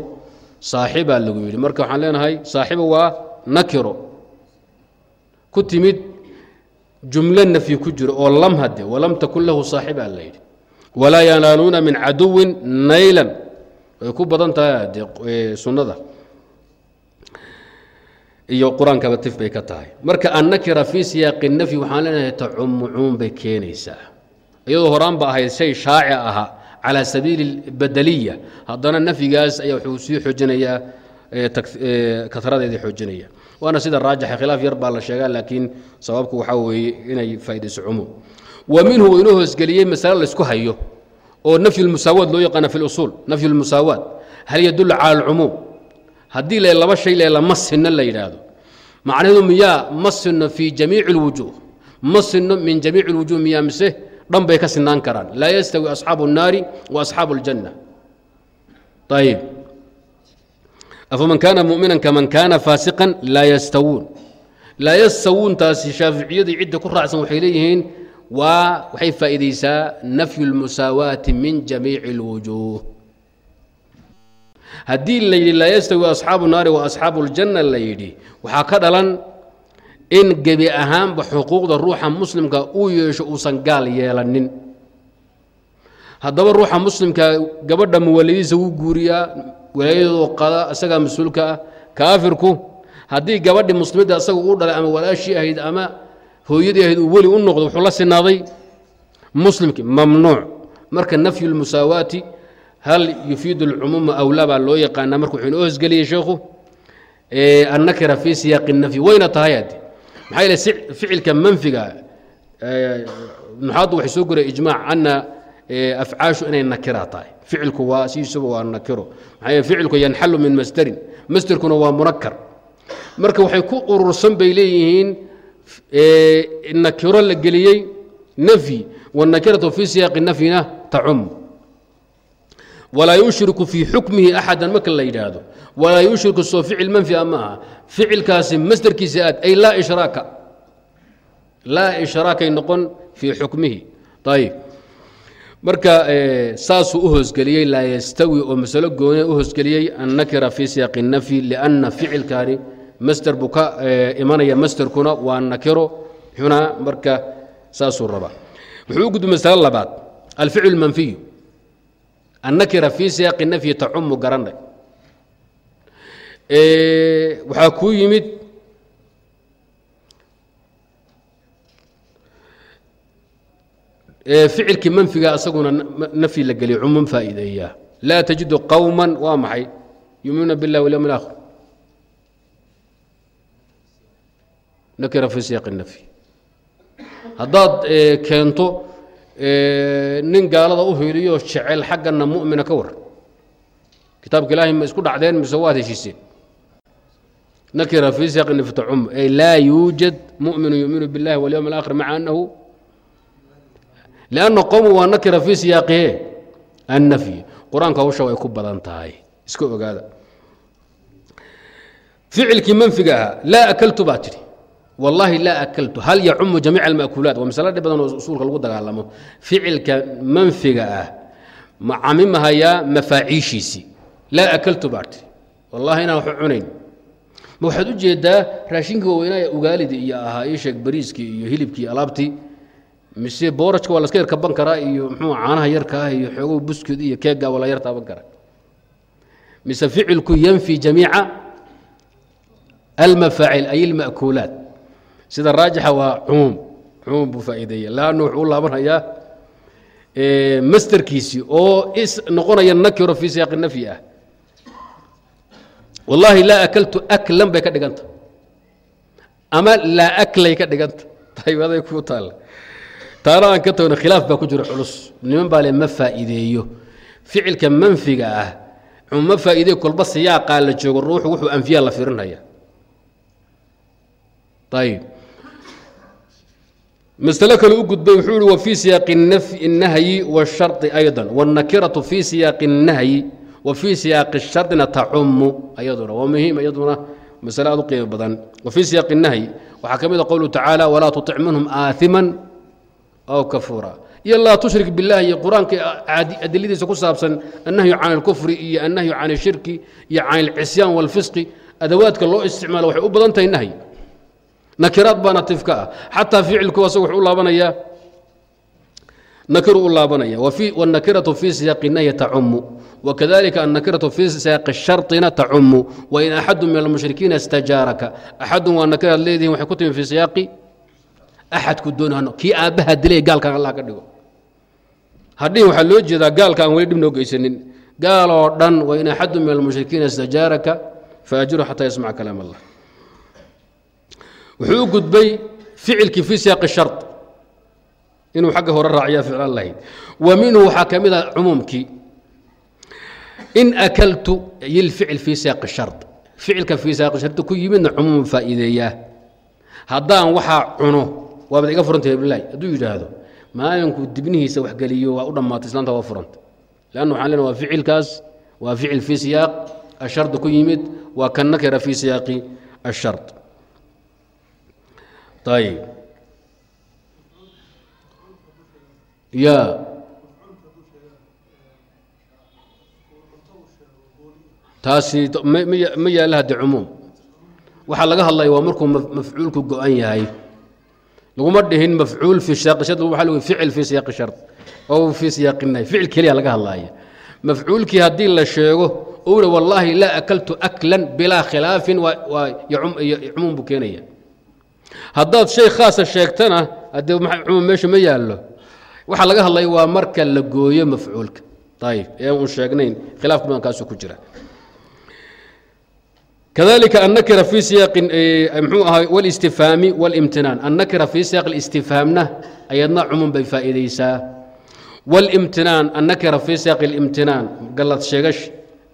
[SPEAKER 1] saaxiba lagu yidhi. Marka waxaan leenahay saaxiba waa nakiro. Ku timid jumlo nafyi ku jiro oo lam hade walam takun lahu saaxiba la yidhi. Walaa yanaaluuna min caduwin naylan. Way ku badan tahay sunnada iyo qur'aankaba tif bay ka tahay. Marka annakira fii siyaaqi nafyi waxaan leenahay tacumu cumuum bay keenaysaa. Iyadoo horaan ahayd shay shaaci aha calى sabiili badeliya haddana nafyigaas ayaa wuxuu sii xoojinayaa karadeedii xoojinaya. Waana sida raajixa khilaaf yar baa la sheegaa laakiin sababku waxaa weeye inay faaidayso cumuum. Wa minhu uu inoo hoosgeliyey masale laysku hayo oo nafyu lmusaawaad loo yaqaana fi lusuul nafyu lmusaawaad hal yadulu cala alcumuum haddii le laba shay le lama sinno la yidhaahdo macnaheedu miyaa ma sinno fii jamiici اlwujuuh ma sinno min jamiici اlwujuh miyaa mise dhan bay ka sinaan karaan laa yastawi asxaabu الnaari wa asxaabu اljanna ayib afaman kaana mumina kaman kaana faasiqan laa yastawuun laa yastawuuntaasi shaaficiyadii cidda ku raacsan waxay leeyihiin waa waxay faa'iidaysaa nafyu اlmusaawaati min jamiici اlwujuuh haddii la yidhi laa yastawi asxaabu naari wa asxaabu ljanna la yidhi waxaa ka dhalan in gebi ahaanba xuquuqda ruuxa muslimka uu yeesho uusan gaal yeelanin. Haddaba ruuxa muslimka gabadha muwalidiisa wuu guuriyaa walaayadoodu qada isagaa mas'uulka ah kaafirku haddii gabadhi muslimidda isaga uu dhalay ama walaashii ahayd ama hooyadii ahayd uu weli u noqdo wuxuu la sinaaday muslimki mamnuuc. Marka nafyu lmusaawaati hal yufiidu alcumuuma awlaa baa loo yaqaanaa marka wuxuu inoo hosgeliyey sheekhu annakira fii siyaaqi nafyi wayna tahay hadde maxaa yeele ficilka manfiga nuxaaddu waxay soo goraya ijmaac ana afcaashu inay nakira tahay ficilku waa sidiisuba waa nakiro maxaa yeele ficilku yanxalu min masderin masderkuna waa munakar marka waxay ku urursan bay leeyihiin nakiro la geliyey nafyi wاnakiratu fi siyaaqi nafyina tacum walaa yushriku fii xukmihi axada marka la yidhaahdo. Walaa yushriku soo ficil manfia ma aha. Ficilkaasi masderkiisa aad ay laa ishraaka laa ishraakay noqon fii xukmihi. Ayib marka saasuu u hoosgeliyey laa yastawi oo masalo gooniya u hoosgeliyey annakira fii siyaaqi nafyi lianna ficilkaani masder buu ka imanaya masderkuna waa nakiro xuna marka saasuu rabaa. Wuxuu u gudbay masalo labaad. Alficlu manfiyu annakira fii siyaaqi nafyi tacumu garanay waxaa kuu yimid ficilkii manfiga asaguna nafyi la geliya cumuum faa'iideeyaa laa tajidu qowma waa maxay yuminuuna biاllah walyowm اlaakhir nakira fii siyaaqi nafyi haddaad keento nin gaalada u hiiliyo jecel xaggana mu'mina ka war. Kitaabka ilaahay ma isku dhacdeen mise waad heshiiseen nakira fii siyaaqi nafyi tacum ay laa yuujad mu'minu yuminu biاllahi walyowm اlaakhir maca annahu. Lanna qowmu waa nakira fii siyaaqihe annafyi qur'aanku hawsha way ku badan tahay. Iska ogaada. Ficilkii manfiga ahaa laa akaltu baa tidhi wallaahi laa akaltu. Hal yacumu jamiica alma'kuulaat waa masalo dhib badan oo usuulka lagu dagaalamo. Ficilka manfiga ah ma camimahayaa mafaaciishiisii laa akaltu baa tidhi. Wallahi inaan waxu cunayn. Ma waxaad u jeedaa raashinka waaweynaya ugaalidi iyo ahaa ii sheeg bariiskii iyo hilibkii alaabtii? Mise boorajka waa laska yar kaban karaa iyo mxuu caanaha yarka ah iyo xoogow buskud iyo keega waa la yar taaban karaa? Mise ficilku yanfi jamiica almafaacil ay alma'kuulaat sida raajixa waa cumuum cumuum buu faa'iideeya laannu wuxuu u laabanayaa masterkiisii oo is noqonaya nakiro fii siyaaqi nafyi ah. Wallaahi laa akaltu aklan bay ka dhiganta. Ama laa aklay ka dhiganta. [LAUGHS] Taybaday ku taalla taana aan ka tagno khilaaf baa ku jiro culus. Niman baa le ma faa'iideeyo. Ficilka manfiga ah ma faa'iideeyo kolba siyaaqaa la joogo ruuxu wuxuu anfiyaa la firinaya ayib masale kale u gudbay wuxuu ihi wa fii siyaaqi الnahyi wالsharطi ayضا wالnakiraةu fii siyaaqi الnahyi wa fii siyaaqi الshardina tacumu ayaduna waa muhiim iyaduna masale aad u qiimo badan wa fii siyaaqi الnahyi waxaa ka mid a qowluhu tacaala walaa tuطic minhum aثima aw kafuura iyo laa tushrik biاllahi iyo qur-aanka adiladiisa ku saabsan annahyu can اlkufri iyo annahyu can اshirki iyo can اlcisyaan wاlfisqi adawaadka loo isticmaalo waxay u badan tahay nahyi nakiraad baana tifka ah. Xataa ficilku asaga wuxuu u laabanayaa nakiru u laabanaya. Wاnnakiratu fii siyaaqi tacumu wakadalika annakiratu fii siyaaqi sharطina tacumu wain axadu min almushrikiina istajaaraka. Axadun waa nakiraad leedihin waxay ku timi fii siyaaqi. Axadku doonano kii aabbaha dilay gaalkan allah ka dhigo. Hadhihin waxaa loo jeedaa gaalka aan weli dhib noo geysanin. Gaal oo dhan wain axadu min almushrikiina istajaaraka faajiru xataa yasmaca kalaam allah wuxuu u gudbay ficilkii fii siyaaqi shar inuu xagga hore raaciya ficlaan lahayd. Wa minhu waxaa ka mid a cumuumkii. In akaltu yilficil fii siyaaqi shar ficilka fii siyaaqi shardi ku yimidna cumuum faa'iideeyaa haddaan waxaa cuno waabaad iga furantay bilahi hadduu yidhaahdo maalinku dibnihiisa waxgeliyo waa u dhammaatay islaanta waa furanta. Leanna waxaan lena waa ficilkaas waa ficil fii siyaaq ashardi ku yimid waa kan nakira fii siyaaqi ashard ayib ya taasi ma yaalla hadde cumuum waxaa laga hadlaya waa markuu mafcuulku go-an yahay laguma dhihin mafcuul fi siyaaqi shard waa lg ficil fii siyaaqi shard ow fii siyaaqi nahy ficil keliya laga hadlaaya mafcuulkii haddii la sheego owna wallaahi laa akaltu aklan bilaa khilaafin waa cumuum buu keenaya haddaad shay khaasa sheegtana haddee cumuum meesha ma yaallo waxaa laga hadlaya waa marka la gooyo mafcuulka ayib ee uun sheegnayn khilaafku badan kaasuu ku jira كذلك النكرة في سياق مxوu ahay والاستفهاaم والامتiناaن النكرة في سياق الاستفهاaمna أيadna cمuم bay faa'iidaysaa والامتiناaن النكرة في سياق الامتiناaن galad sheegaش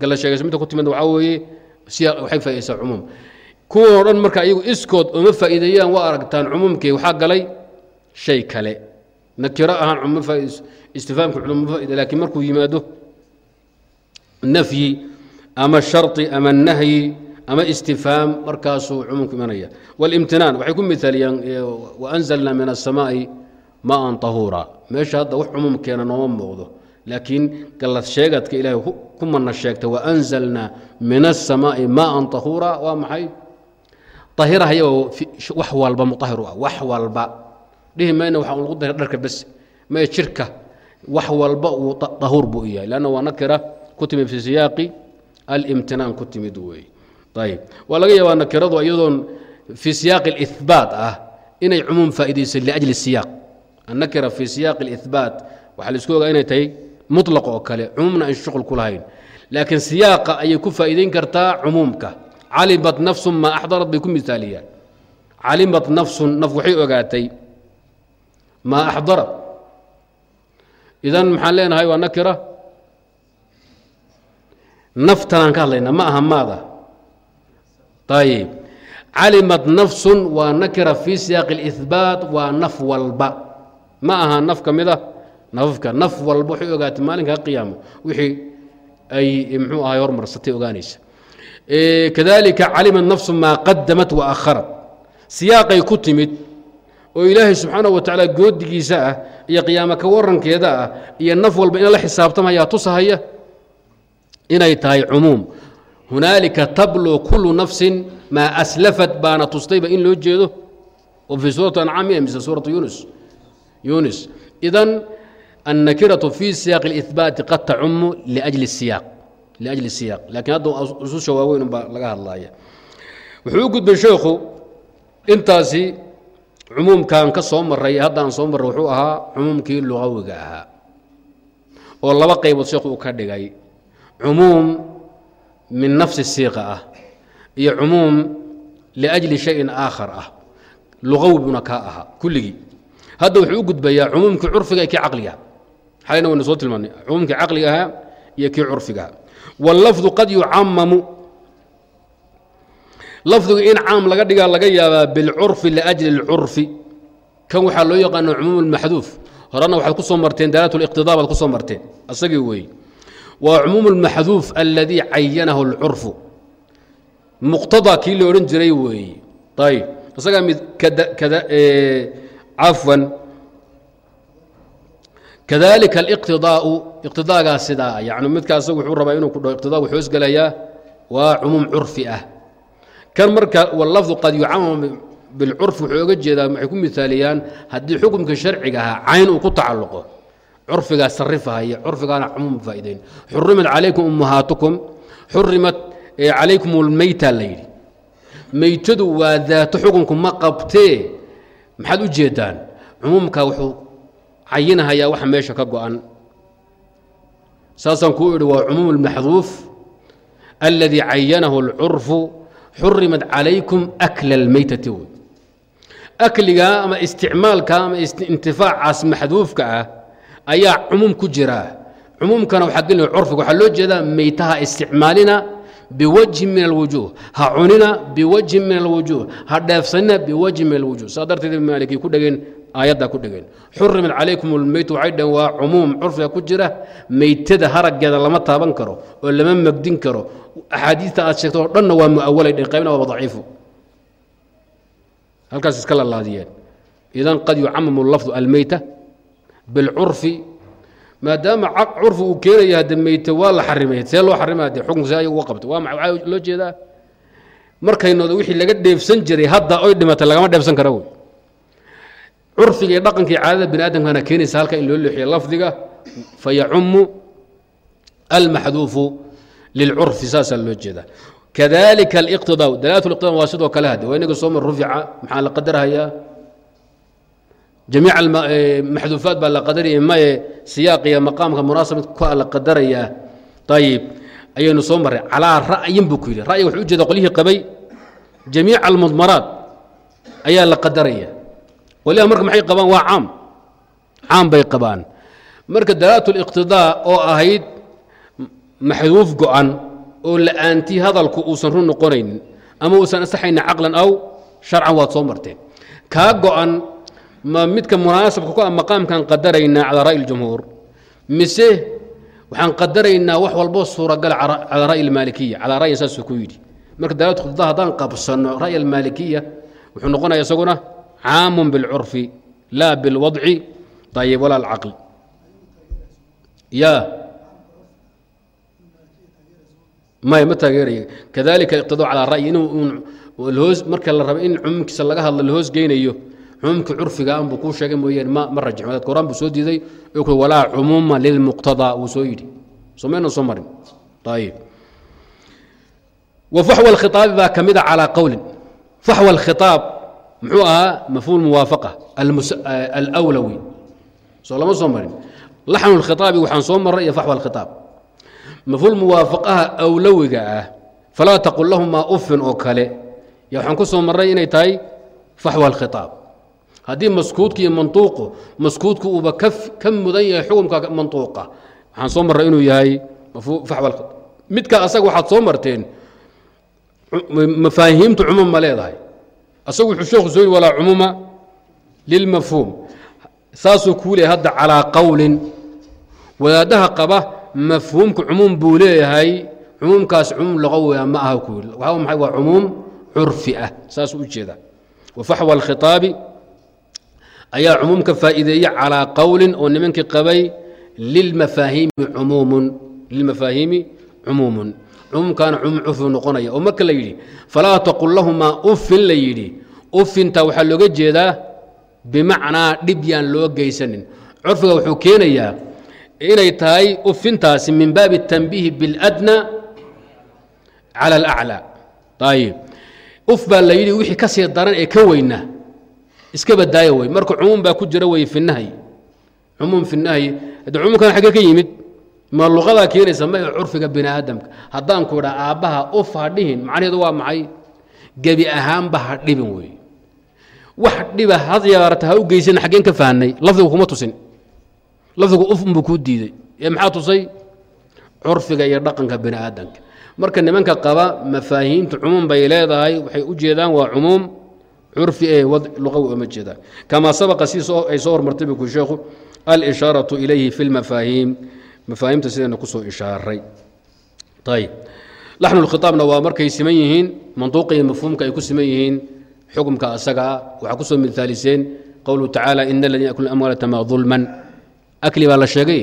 [SPEAKER 1] galad sheegaش midda ku timid waxaa weeye waxay faaidaysaa cumuum kuwan oo dhan marka iyagu iskood uma faa'iideeyaan waa aragtaan cumuumkii waxaa galay shay kale nakiro ahaan cumuum faa- istifaamka cumuum faa'iida laakiin markuu yimaado nafyi ama sharطi ama nahyi ama istifhaam markaasuu cumuumku imanaya wاlimtinaan waxay ku miaaliyaan waanzalna min الsamaaءi maan طahuura meesha hadda wax cumuum keena nooma muuqdo laakiin gallad sheegadka ilahay ku mana sheegta waanzalna min الsamaaءi maan طahuura waa maxay ahirahaya wax walba muahir u ah wax walba dhihi mayna waxaa lagu dara dharka bes mae jirka wax walba uu dahuur buu u yahay lanna waa nakira ku timid fii siyaaqi alimtinaan ku timid wey ayb waa laga yaabaa nakiradu iyadoon fii siyaaqi اlihbaat ah inay cumuum faa'iidayso liajli siyaaq annakira fii siyaaqi اlihbaat waxaa la isku ogaa inay tahay muطlaq oo kale cumuumna aan shuqul ku lahayn laakiin siyaaqa ayay ku faa'iidayn kartaa cumuumka calimat nafsu maa axdarat bay ku misaaliyaan calimat nafsun naf waxay ogaatay maa axdarat idan maxaan leenahay waa nakira naftanaan ka hadlayna ma aha maada ayib calimat nafsun waa nakira fii siyaaqi اlihbaat waa naf walba ma aha naf ka mid a nafafka naf walba waxay ogaatay maalinka qiyaamo wixii ay mxuu ahay hormarsatay ogaanaysa kadalika calimat nafsu maa qadamat wa akharat siyaaqay ku timid oo ilaahay subxaanaه wa tacaala goodigiisa ah iyo qiyaamo ka warankeeda ah iyo naf walba ina la xisaabtamaya tusahaya inay tahay cumuum hunaalika tablu kulu nafsin maa aslafat baana tustayba in loo jeedo oo fii suurati ancaam miya mise suuratu yunus yunis idan annakiratu fii siyaaqi اlihbaati qad tacumu liajli الsiyaaq liajli siyaaq lakiin hadda ususha waaweyn baa laga hadlaya wuxuu u gudbay sheekhu intaasi cumuumkan ka soo maray haddaan soo marray wuxuu ahaa cumuumkii lugawiga ahaa oo laba qaybood sheekhu uu ka dhigay cumuum min nafsi siiqa ah iyo cumuum liajli shayin aakhar ah lugawi buna kaa ahaa kulligii hadda wuxuu u gudbayaa cumuumkii curfiga iyo ahaa wاllafdu qad yucamamu lafdigu in caam laga dhigaa laga yaabaa bilcurfi liajli اlcurfi kan waxaa loo yaqaana cumuum اlmaxduuf horena waxaad ku soo marteen dalaat اliqtidaa baad ku soo marteen asagii weeye waa cumuum اlmaxduuf aladii cayanahu اlcurfu muqtadaa kii la odhan jiray weeye ayb isagaa mid cafwan kadalika aliqtidaau iqtidaagaa sidaa yani midka asagu wuxuu rabaa inuu ku dhaho iqtidaag wuxuu isgelayaa waa cumuum curfi ah kan marka wallafdu qad yucamam bilcurfi wuxuu oga jeedaa waxay ku misaaliyaan haddii xukumka sharciga ahaa cayn uu ku tacalluqo curfigaa sarifahaya curfigaana cumuum faa'idayn xurimat calaykum ummahaatukum xurimat calaykum lmeyta la yidhi meytadu waa daato xukunku ma qabtee maxaad u jeedaan cumuumka wuxuu cayinahayaa waxa meesha ka go-an saasaan kuu idhi waa cumuum اlmaxduuf aladii cayanahu اlcurfu xurimat calaykum akla اlmeytati wey akligaa ama isticmaalka ama intifaacaas maxduufka ah ayaa cumuum ku jiraa cumuumkana waxaa gelina curfiga waxaa loo jeedaa meytaha isticmaalina biwajhin min alwujuuh ha cunina biwajhin min alwujuuh ha dheefsanina biwajhin min alwujuh saa darteed maalikii ku dhegeen aayaddaa ku dhegeen xurimat calaykum lmeyt waxay dhaheen waa cumuum curfiga ku jira. Meytada haraggeeda lama taaban karo oo lama magdin karo. Axaadiista aad sheegto oo dhanna waa muawalay dheen qaybna waaba daciifu. Halkaas iska lalaadiyeen idan qad yucamamu lafdu almeyta bilcurfi. Maadaama curfi uu keenaya hadde meyte waa la xarimay see loo xarimay de xukunka see ay uga waa maxaa loo jeedaa? Markaynooda wixii laga dheefsan jiray hadda oy dhimatay lagama dheefsan kara wey curfiga iyo dhaqankii caadada bani aadamkana keenaysa halka in loo leexiyo lafdiga fayacumu almaxduufu lilcurfi saasaa loo jeedaa. Kadalika aliqtidaa dalaat liqtida waa sidoo kale hadde waa inaga sooma rufica maxaa la qadarhayaa jamiic maxduufaat baa la qadaraya maye siyaaq iyo maqaamka munaasab ka la qadarayaa. Ayib ayaynu soo marray. Calaa ra'yin buu ku yidhi. Ra'yiga wuxuu ujeeda qolyihii qabay. Jamiic almudmaraat ayaa la qadaraya qolyaha marka maxay qabaan? Waa caam. Caam bay qabaan. Marka dalaat liqtidaa oo ahayd maxduuf go-an oo la'aantii hadalku uusan run noqonaynin ama uusan asaxayna caqlan aw sharcan waad soo marteen. Kaa go-an ma midka munaasabka ku ah maqaamkaan qadaraynaa calaa ra'yi اljumhuur mise waxaan qadaraynaa wax walbo suuragal calaa ra'yi اlmaalikiya calaa ra'yin saasuu ku yidhi. Marka khudda haddaan qabsanno ra'y almaalikiya wuxuu noqonaya isaguna caamun bilcurfi laa bilwadci ayib walaa alcaql ya may ma taageeraya kadalika iqtidoo calaa ra'yi inuu hoos marka la rabo in cumuumkiisa laga hadlo la hoos geynayo cumuumka curfiga an buu kuu sheegay mooyaane ma ma rajixo dadka horaan buu soo diiday oo ku walaa cumuuma lilmuqtadaa wuu soo yidhi soo maynan soo marin ayib وفحوى الخطاب baa ka mida calى qowli فaxوى الkhiطاab muxuu ahaa mafhuum muwaafaa alwlawi eh, soo lama soo marin. Laxnu khiaabi waxaan soo maray iyo faxwa khiaab mafhuum muwaafaqaha awlawiga ah falaa taqul lahumaa ufin oo kale. Y waxaan ku soo marray inay tahay faxwa alkhiaab haddii maskuudka iyo mantuuqu maskuudku uuba ka mudan yahay xukumka mantuuqa waxaan soo maray inuu yahay midka asaga waxaad soo marteen mafaahiimtu cumuum ma leedahay asagu wuxuu sheekhu soo yiri walaa cumuuma lilmafhuum. Saasuu kuu leeyahay hadda calaa qowlin wadaadaha qaba mafhuumka cumuum buu leeyahay. Cumuumkaas cumuum laqowiya ma aha ku yiri. Waxaa maxay? Waa cumuum curfi ah. Saasuu u jeeda. Wafaxwa alkhitaabi. Ayaa cumuumka faa'iideeya calaa qowlin oo nimankii qabay lilmafaahiimi cumuumun. Lilmafaahiimi cumuumun cumuumkaana cumuum curfigu noqonaya oo marka la yidhi falaa taqul lahumaa ufin la yidhi ufinta waxaa looga jeedaa bimacnaa dhib yaan loo geysanin curfiga wuxuu keenayaa inay tahay ufintaasi min baabi الtanbiihi biاladna cala alaclى ayib uf baa la yidhi wixii ka sii daran ee ka weyna iska badaaya wey marka cumuum baa ku jira wey fi nahyi cumuum fi nahyi hadde cumuumkan xagee ka yimid ma luqadaa keenaysa ma curfiga bini aadamka haddaan ku idhaa aabbaha uf ha dhihin macnaheedu waa maxay? Gebi ahaanba ha dhibin wey wax dhiba had yaarata ha u geysan xaggeen ka fahnay lafdigu kuma tusin. Lafdigu uf kuu diiday. Ee maxaa tusay? Curfiga iyo dhaqanka bini aadamka marka nimanka qaba mafaahiimta cumuum bay leedahay waxay u jeedaan waa cumuum curfi ee luqawi uma jeedaan. Kamaa sabaqa si ay soo hormartay buu ku sheekhu alishaaratu ilayhi fi lmafaahiim mafaahiimta sideena ku soo ishaaray. Ayb laxnulkhitaabna waa markay siman yihiin manduuqa iyo mafhuumka ay ku siman yihiin xukumka asagaa ah. waxaa ku soo miaaliseen qowluhu tacaala ina aladiina yakulu amwaala tama ulman akli baa la sheegay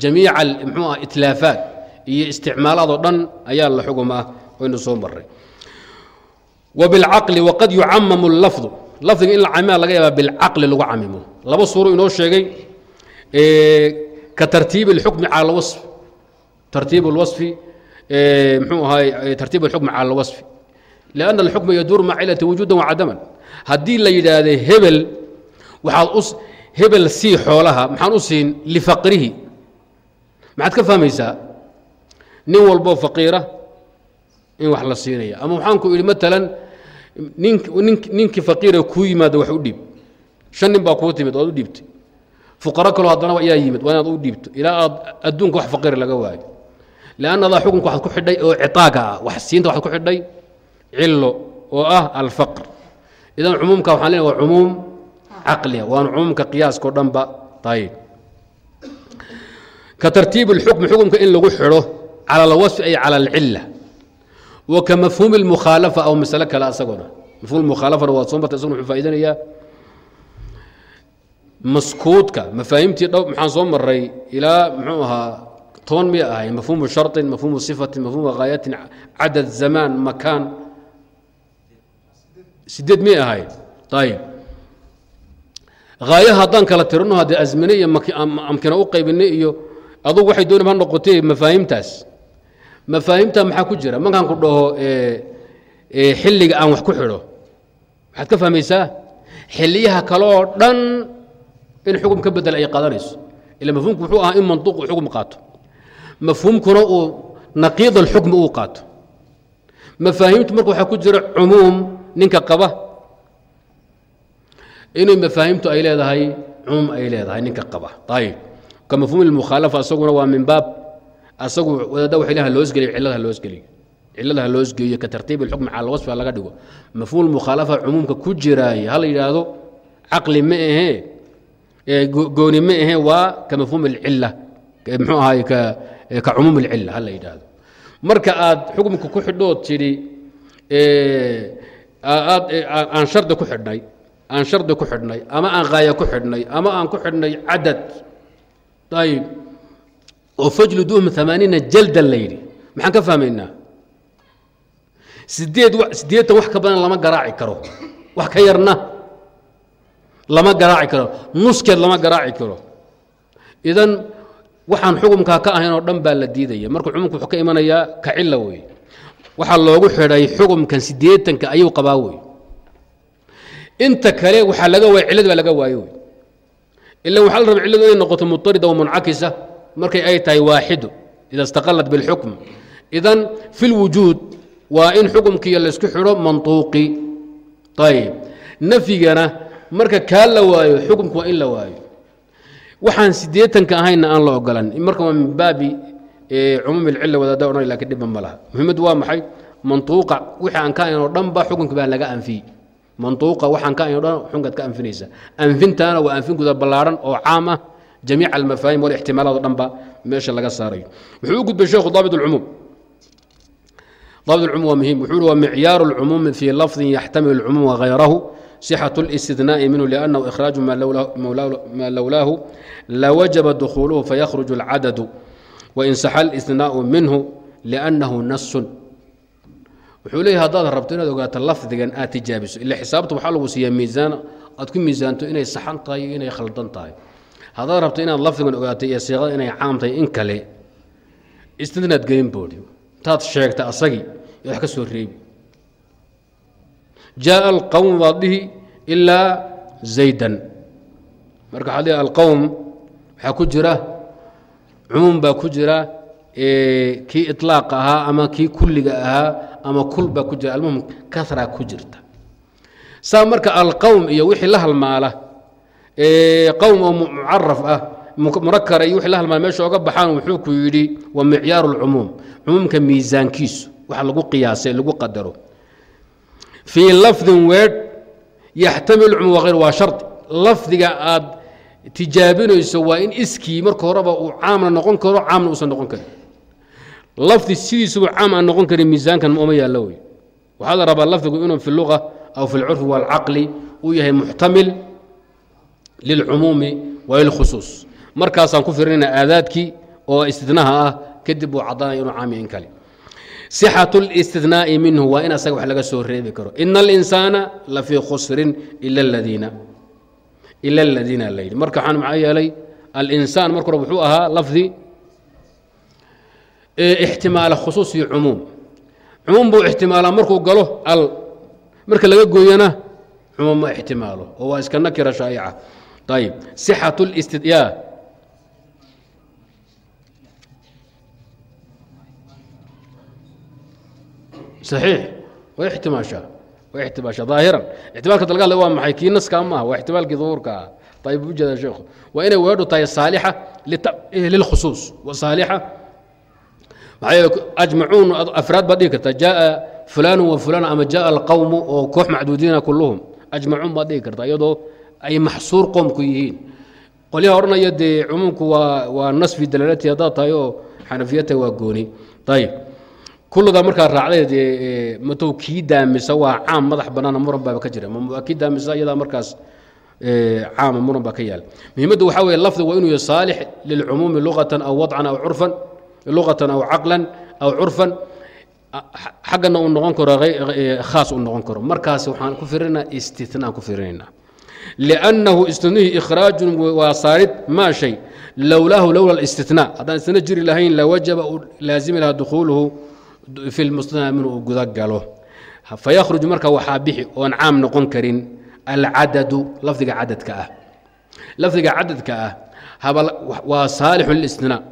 [SPEAKER 1] jamiica mxuu ah itlaafaat iyo isticmaalaadoo dhan ayaa la xugum ah waynu soo maray wbilcaqli waqad yucamamu lafdu lafdiga in la camima laga yaabaa bilcaqli lagu camimo laba suuro inoo sheegay ka tartiib الxukmi calى اlwaصf tartiib اlwaصfi mxuu ahay tartiib اlxukmi calى اlwaصfi لأn الxukma yaduur maca cilati wujuuda وcadaman haddii la yidhaahda hebel waxaad u hebel sii xoolaha maxaan u siin lifaqrihi maxaad ka fahmaysaa nin walboo faqiira in wax la siinaya ama waxaan ku idhi maalan nin ninkii faqiira kuu yimaada wax u dhiib shan nin baa kuu timid oad u dhiibtay fuqaro kaloo haddana yaa yimid waa inaad u dhiibto ilaa aad adduunka wax faqiir laga waayo leanna adaa xukunka waxaad ku xidhay oo citaaga ah wax siinta waxaad ku xidhay cillo oo ah alfaqr idan cumuumka waxaan leenahay waa cumuum caqliya waana cumuumka qiyaaska o dhanba ayib ka tartiib اlxukmi xukumka in lagu xidho cala alwasfi ay cala alcila وكمفهوم المkhaaلفة aw masle kale asagona mafhum mukhaalafana waa soo martay isaguna wuxuu faa'idanayaa maskuudka mafaahiimtii dhow maxaan soo maray ilaa muxuu ahaa toban miyay ahay mafhuumu sharin mafhuumu sifatin mafhuumu haayatin cadad zamaan makaan. Sideed miyay ahayd ayib haayo haddaan kala tirino haddee asmine iyo amkina u qaybinay iyo adugu waxay doonib ha noqotay mafaahiimtaas mafaahiimta maxaa ku jira? Markaan ku dhaho xilliga aan wax ku xidho. Waxaad ka fahmaysaa? Xiliyaha kale oo dhan in xukum ka bedel ay qaadanayso. Ila mafhuumku wuxuu ahaa in manduuq uu xukm qaato. Mafhuumkuna uu naqiid alxukmi uu qaato. Mafaahiimtu marka waxaa ku jira cumuum ninka qaba inay mafaahiimtu ay leedahay cumuum ay leedahay ninka qaba. Ayib ka mafhuum ilmukhaalafa isaguna waa min baab asagu wadaada wa ilaha loosgeliy cilladaha loosgeliyo ciladaha loosgeeyo ka tartiib اlxukmi cala alwasfi laga dhigo. Mafhuum mukhaalafa cumuumka ku jiraaye hala yidhaahdo caqli ma ahee gooni ma ahee waa ka mafhuum اlcila mxuu ahaay ka cumuum اlcila hala yidhaahdo. Marka aad xukumka ku xidhood tidhi aan shardi ku xidhnay aan shardi ku xidhnay ama aan haaya ku xidhnay ama aan ku xidhnay cadad ayb oo fajluduuhum amaaniina jaldan la yidhi. Maxaan ka fahmaynaa? Sideed siddeetan wax ka badan lama garaaci karo. Wax ka yarna lama garaaci karo. Nuskeed lama garaaci karo. Idan waxaan xukumkaa ka ahayn oo dhan baa la diidaya. Marka xukumka wuxuu ka imanayaa ka cilla wey waxaa loogu xidhay xukumkan siddeetanka ayuu qabaa wey inta kale waxaa laga waaya cillad baa laga waayo wey ila waxaa la raba cilladu inay noqoto mutarida wa markay ay tahay waaxidu ida istaqalat bilxukm. Idan fi lwujuud waa in xukumkiiyo laysku xidho mantuuqi. Ayb nafyigana marka kaa la waayo xukumku waa in la waayo. Waxaan siddeetanka ahayna aan la ogolan marka waa min baabi cumuum ilcila wadaada odhan laakiin dhibba ma laha. Muhimaddu waa maxay? Mantuuqa wixii aan ka ahayn oo dhan ba xukunka baa laga anfiyey mantuuqa waxaan ka ahayn o dhan xukunkaad ka anfinaysa. Anfintaana waa anfin guda ballaadhan oo caam ah. Jamiic almafaahim walixtimaalaad o dhan ba meesha laga saarayo wuxuu u gudbay sheekhu daabit alcumuum. Daabit alcumuum waa muhiim wuxuu uhi waa micyaaru alcumuumi fii lafdin yaxtamilu alcumuum wagayrahu صxة الاستثناء minه لأنه إخراج ma lowlaahu lawajaba dخuuluhu faykرج الcadد وin saxa الاثناء minhu لأnnahu nas wuxuu leeya hadaad rabto inaad ogaato lafdigan aad tijaabiso ila xisaabta waxaa lagu siiya miisaan aad ku miisaanto inay saxan tahay iyo inay khaldan tahay haddaad rabto inaad lafdigan ogaato iyo siiqada inay caam tahay in kale istinaad gelin boodi intaad sheegta asagii wax ka soo reebi jaaءa alqowm baad dhihi ilaa zaydan marka waxaa leeya alqowm waxaa ku jira cumuum baa ku jira kii iطlaaqa ahaa ama kii kulliga ahaa ama kul baa ku jira almuhim karaa ku jirta saa marka alqowm iyo wixii la halmaala qowm oo mucaraf ah murakara iyo wixii la halmaala meesha oga baxaan wuxuu ku yidhi waa micyaaru اlcumuum cumuumka miisaankiisu waxa lagu qiyaasay lagu qadaro fii lafdin weedh yaxtamil cumum wayr waa shardi lafdiga aad tijaabinayso waa in iskii marka horeba uu caamna noqon karo caamna uusan noqon karin lafdi sidiisuba caam aan noqon karin miisaankan uma yaallo wey waxaa la rabaa lafdigu inuu fi luga aw fi lcurfi waalcaqli uu yahay muxtamil lilcumuumi wa lilkhusuus markaasaan ku firinayna aadaadkii oo istidnaha ah kadib uu caddaanaya inuu caamiya in kale صxaة الاstinaaءi minhu waa in asaga wax laga soo reebi karo in اlinsaana lafii khusrin ila اladiina la yidhi marka waxaan maxaa yeelay alinsaan marka hore wuxuu ahaa lafdi ixtimaala khusuus iyo cumuum cumuum buu ixtimaalaa markuu galo al marka laga gooyana cumuum ma ixtimaalo oo waa iska nakira shaa'ica ayb صxaة اlstya صaxiix way ixtimaashaa way ixtimaashaa ظaahiran ixtimaalka dalgaal waa maxay? Kii naskaa maaha waa ixtimaalkii duhuurka ah ayb ujeeda sheekhu waa inay weedhu tahay saalixa lilkhusuus saalixa. Maxaa ajmacuun afraad baad dhigi kartaa jaaa fulaanu wa fulaan ama jaaa alqawmu oo koox macduudiina kulluhum. Ajmacuun baad dhigi kartaa iyadoo ay maxsuur qoomku yihiin. Qolyaha odhanaya dee cumuumku waa waa nas fi dalaalati haddaad tahay oo xanafiyata waa gooni. Ayib kulludaa markaa raacday matow kii daamisa waa caam madax bannaana muran baaba ka jira. Kii daamisa iyadaa markaas caama muran baa ka yaalla muhiimaddu waxaa weeye lafdi waa inuu yahay saalix lilcumuumi luqatan aw wadcan aw curfan luqatan aw caqlan aw curfan. Xaggana uu noqon karo khaas uu noqon karo. Markaas waxaan ku firinaa istinaan ku firinaynaa. Liannahu istinihi ikhraajun waa saarid maa shay. Lowlaahu lowla اlistinaa haddaan istina jiri lahayn lawajaba uu laazimi lahaa dukhuuluhu fi lmustina minhu uu guda galo fayakhruj marka waxaa bixi oon caam noqon karin alcadadu lafdiga cadadka ah lafdiga cadadka ah waa saalixu lilistinaa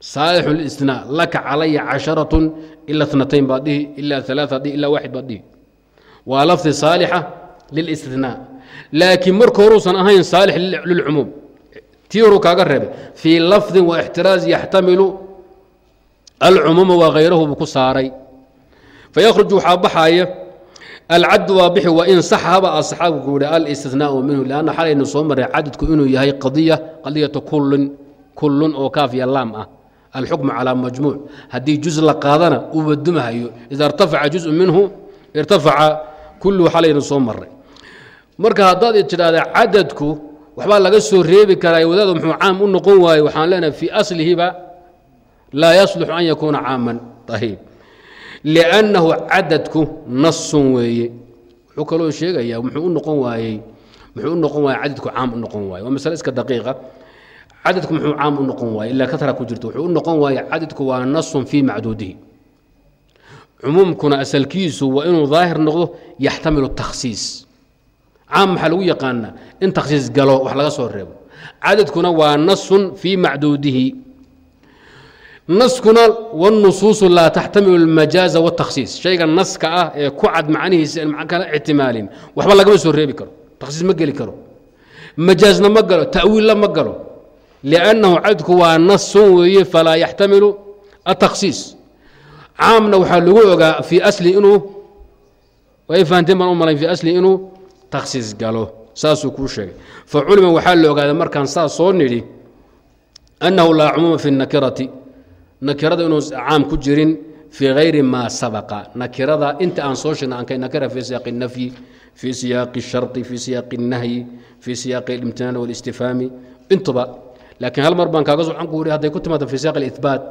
[SPEAKER 1] saalixu lilistinaa laka calaya casharatun ila natayn baad dhihi ila alaa dhihi ila waaxid baad dhihi waa lafdi saalixa lilistinaa laakiin marka horuusan ahayn saalix lilcumuum tii kaaga reebay fii lafdin wa ixtiraaz yaxtamilu alcumuuma waa hayrahu buu ku saaray fayakhruju waxaa baxaaya alcaddu waa bixi wa in sax haba asxaabu ku yihi alistinaau minhu lanna xalaynu soo maray cadadku inuu yahay qadiya qadiyatu kullin kullun oo kaafiya laam ah alxukmu calaa majmuuc haddii juz la qaadana uu badumahayo ida irtafaca juzu minhu irtafaca kulluhu xalaynu soo maray marka haddaad tidhahda cadadku waxbaa laga soo reebi karaa wadaadu muxuu caam u noqon waaye waxaan leenahay fii aslihiba laa yaslixu an yakuuna caaman ayib liannahu cadadku nasun weeye. Wuxuu kaloo sheegayaa muxuu u noqon waayey muxuu u noqon waayey cadadku caam u noqon waaye waa masale iska daqiiqa. Cadadku muxuu caam u noqon waaye ilaa katara ku jirto. Wuxuu u noqon waaye cadadku waa nasun fii macduudihi. Cumuumkuna asalkiisu waa inuu daahir noqdo yaxtamilu takhsiis. Caam maxaa lagu yaqaanaa? In takhsiis galo wax laga soo reebo. Cadadkuna waa nasun fii macduudihi naskuna wاnusuusu laa taxtamilu اlmajaaza wاtakhsiis shayga naska ah ee ku cad macnihiisa an kala ictimaalin waxba lagama soo reebi karo takhsiis ma geli karo majaazna ma galo ta'wiilla ma galo liannahu cadadku waa nasun weeye falaa yaxtamilu atakhsiis caamna waxaa lagu ogaa fii asli inuu way fahanteen baan u malayn fii asli inuu takhsiis galo saasuu kuu sheegay faculima waxaa la ogaaday markaan saas soo nidhi annahu laa cumuuma fi اnakirati nakirada inuu caam ku jirin fii hayri maa sabaqa nakirada inta aan soo sheegna aan kay nakira fii siyaaqi الnafyi fii siyaaqi الsharطi fii siyaaqi الnahyi fii siyaaqi اlimtinaan wاlistifhaami intuba laakiin hal mar baan kaaga socan ku uri hadday ku timaado fii siyaq اlإثbaat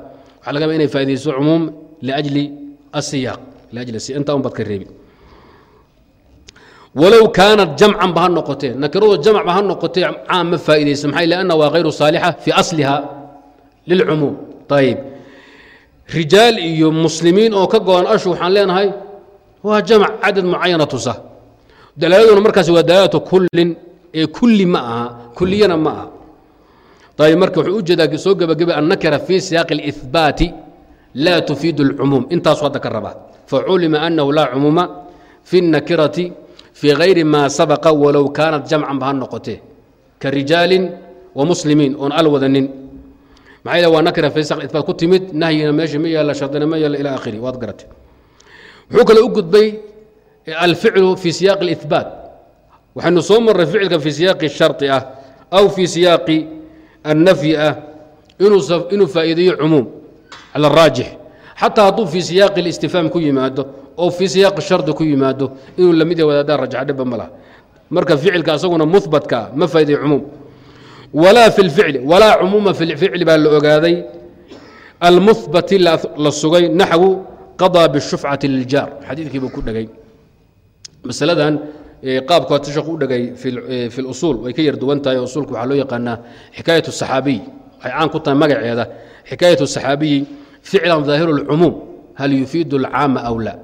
[SPEAKER 1] waxaa laga inay faa'idayso cumuum liأjli الsiyaaq liأjli inta un baad ka reebi walow kaanat jamcan ba ha noqotee nakiradu jamc ba ha noqotee caam ma faa'idaysa maxay lanna waa hayru saalixa fii asliha lilcumuum ayib rijaal iyo muslimiin oo ka go-an ashu waxaan leenahay waa jamc cadad mucayana tusa dalaaladuna markaas waa dalaalatu kullin ee kulli ma aha kulliyana ma aha ayb marka wuxuu ujeedaa soo gebageba annakira fii siyaaqi اlإثbaati laa tufiidu اlcumuum intaasu hadda ka rabaa faculima annahu laa cumuuma fi الnakirati fii hayri maa sabaqa walow kaanat jamcan ba ha noqotee ka rijaalin wa muslimiin oon al wadanin maaa waa nakira baad ku timid nahyina meesha ma yaalla shardina ma yaalla ila akhiri waad garatay. Wuxuu kale u gudbay alficlu fii siyaaq اlibaat waxaynu soo marray ficilka fii siyaaqi shari ah aw fii siyaaqi annafyi ah inuu faa'iideeyo cumuum cala araajix xataa hadduu fii siyaaqi اlistifhaam ku yimaado oo fii siyaaqi shardi ku yimaado inuu la mid yahay wadaadaan rajcadhiba ma laha. Marka ficilka asaguna mubatka ma faa'ideeyo cumuum walaa fi lficli walaa cumuuma fi lficli baa la ogaaday almuhbati la sugay naxwu qadaa bishufcati liljaar xadiikiibu ku dhegay masaladan qaabku hadta sheekh u dhegay fi lusuul way ka yar duwan tahay usuulka waxaa loo yaqaanaa xikaayat saxaabiyi waxay caan ku tahay magaceeda xikaayat saxaabiyi ficlan daahiru lcumuum hal yufiidu alcaama aw laa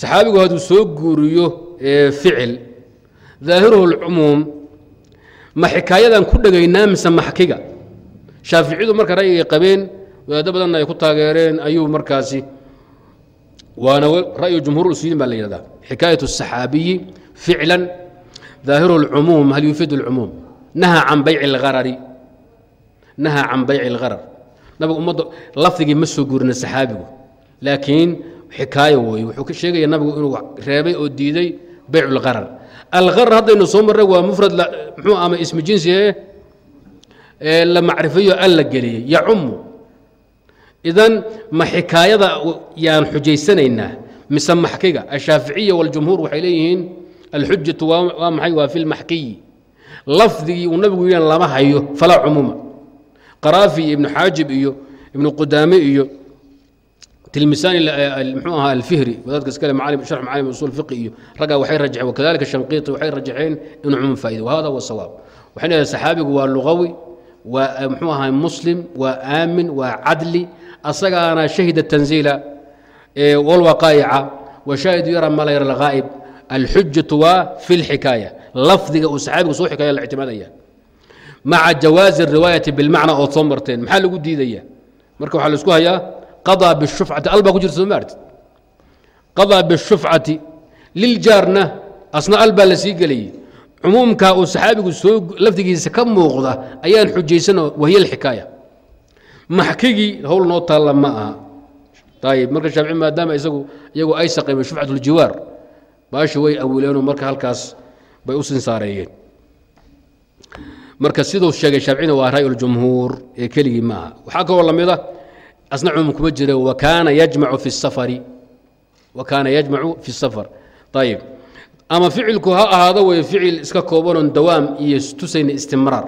[SPEAKER 1] saxaabigu hadduu soo guuriyo ficil daahiruhu lcumuum ma xikaayadan ku dhegaynaa mise maxkiga shaaficiyadu marka ra'yigay qabeen wadaado badanna ay ku taageereen ayuu markaasi waana ra'yu jumhuur usuuliin baa la yihahdaa xikaayaة الصaxaabiyi ficla ظaahiru اlcumuum hal yufiid اlcumuum nahaa can bayci اlharari nahaa can bayci اlgharar nabigu ummadda lafdigii ma soo guurina saxaabigu laakiin xikaayo weeye wuxuu ka sheegaya nabigu inuu reebay oo diiday baycu اlgharar algharar haddaynu soo marray waa mufrad mxuu ama ismi jinsi ee la macrifayo al la geliyey yacumu idan ma xikaayada yaan xujaysanaynaa mise maxkiga ashaaficiya waاljumhuur waxay leeyihiin alxujatu waa maxay waa fi lmaxkiyi lafdigii uu nabigu yidhan lama hayo falaa cumuuma qaraafi iyo ibnu xaajib iyo ibnu qudaame iyo tilmisaani mxuu ahaa alfihri wadaadka iskale maalim sharx macaalim usul fiqi iyo raggaa waxay rajaxeen wakadalika shanqiiti waxay rajaxeen inuu cumuum faa'ido wahada huwa sawaab. Waxay leedahay saxaabigu waa lugawi waa mxuu ahaa muslim waa aamin waa cadli asagaana shahida tanziila walwaqaa'ica washaahidu yara ma la yara alghaa'ib. Alxujatu waa fi lxikaaya lafdiga uu saxaabigu soo xikaya la ictimaadaya. Maca jawaazi riwaayati bilmacna ood soo marteen maxaa lagu diidaya marka waxaa la isku hayaa qadaa bishufcati al baa ku jirta soo maarti qadaa bishufcati liljaarna asna al baa la sii gelayay cumuumka uu saxaabigu soo lafdigiisa ka muuqda ayaan xujaysanoo wahiya alxikaaya. Maxkigii howl noo taalla ma aha. Ayib marka shaafici maadaama isagu iyagu ay saqeymeen shufcatuljiwaar baashi way awileenoo marka halkaas bay u sinsaareeyeen marka siduu sheegay shaaficina waa ra'yuljumhuur ee keligii ma aha. Waxaa kaloo la mid a asna cumuum kuma jira wakaana yajmacu fi safari. Wakaana yajmacu fi safar. Ayib ama ficilku ha ahaado wey ficil iska koobanoon dawaam iyo tusayn istimraar.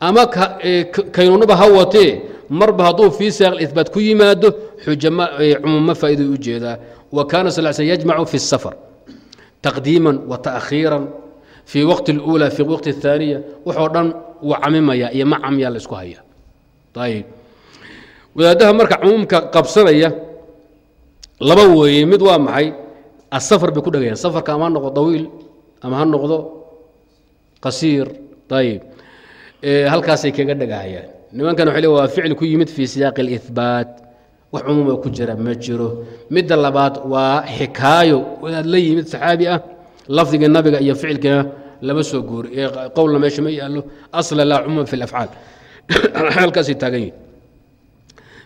[SPEAKER 1] Ama e, kaynuunuba ha watee marba hadduu fii saaq ibaat ku yimaado xujcumuumma e, faa'ido u jeedaa wakaana sal sl yajmacu fi safar. Taqdiiman wa taakhiiran fii waqti اluulaa fi waqti اhaaniya waxoo dhan wuu camimaya iyo macamyaa la isku haya ayib wadaadaha marka cumuumka qabsanaya laba weeye mid waa maxay? Asafar bay ku dhagayaan. Safarka ama ha noqdo dawiil ama ha noqdo qasiir. Ayib halkaasay kaga dhagahayaan. Nimankan waxay le waa ficil ku yimid fii siyaaqi اlihbaat wax cumuuma ku jira ma jiro. Midda labaad waa xikaayo. Wadaad la yimid saxaabi ah lafdiga nabiga iyo ficilkana lama soo ee qowlna meesha ma yaallo. Asla laa cumuuma fi اlafcaal [COUGHS] halkaasay taagan yihiin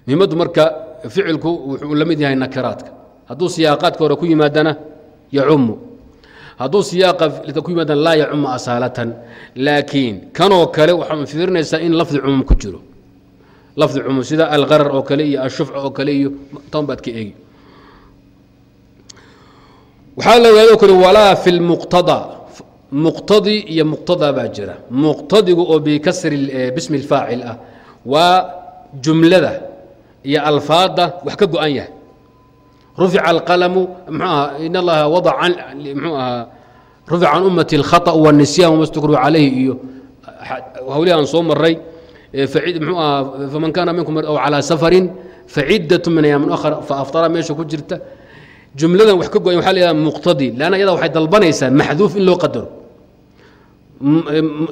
[SPEAKER 1] muhimaddu marka ficilku wuxuu la mid yahay nakiraadka. Hadduu siyaaqaadka hore ku yimaadana yacumu. Hadduu siyaaqa ku yimaadana laa yacumu asaalatan. Laakiin kanoo kale waxaa fiirinaysaa in lafdi cumuum ku jiro. Lafdi cumuum sida alqarar oo kale iyo ashufca oo kale iyo tan baad ka eegi. Waxaa la ogaado kale walaa fi lmuqtada muqtadi iyo muqtada baa jira. Muqtadigu oo bikasri bismi اlfaacil ah waa jumlada iyo alfaada wax ka go-an yahay rufica alqalamu mxuu aha in allaha wadaca mxuu ahaa rufica can ummati اlkhaطأ wالnisyan wama stukru calayhi iyo hawlihi aan soo maray mxuu ahaa faman kana minkum aw calىa safarin facidaة min ayaamin akhra faaftara meesha ku jirta jumladan wax ka go-an waxa la yihahda muqtadi leanna iyada waxay dalbanaysaa maxduuf in loo qadaro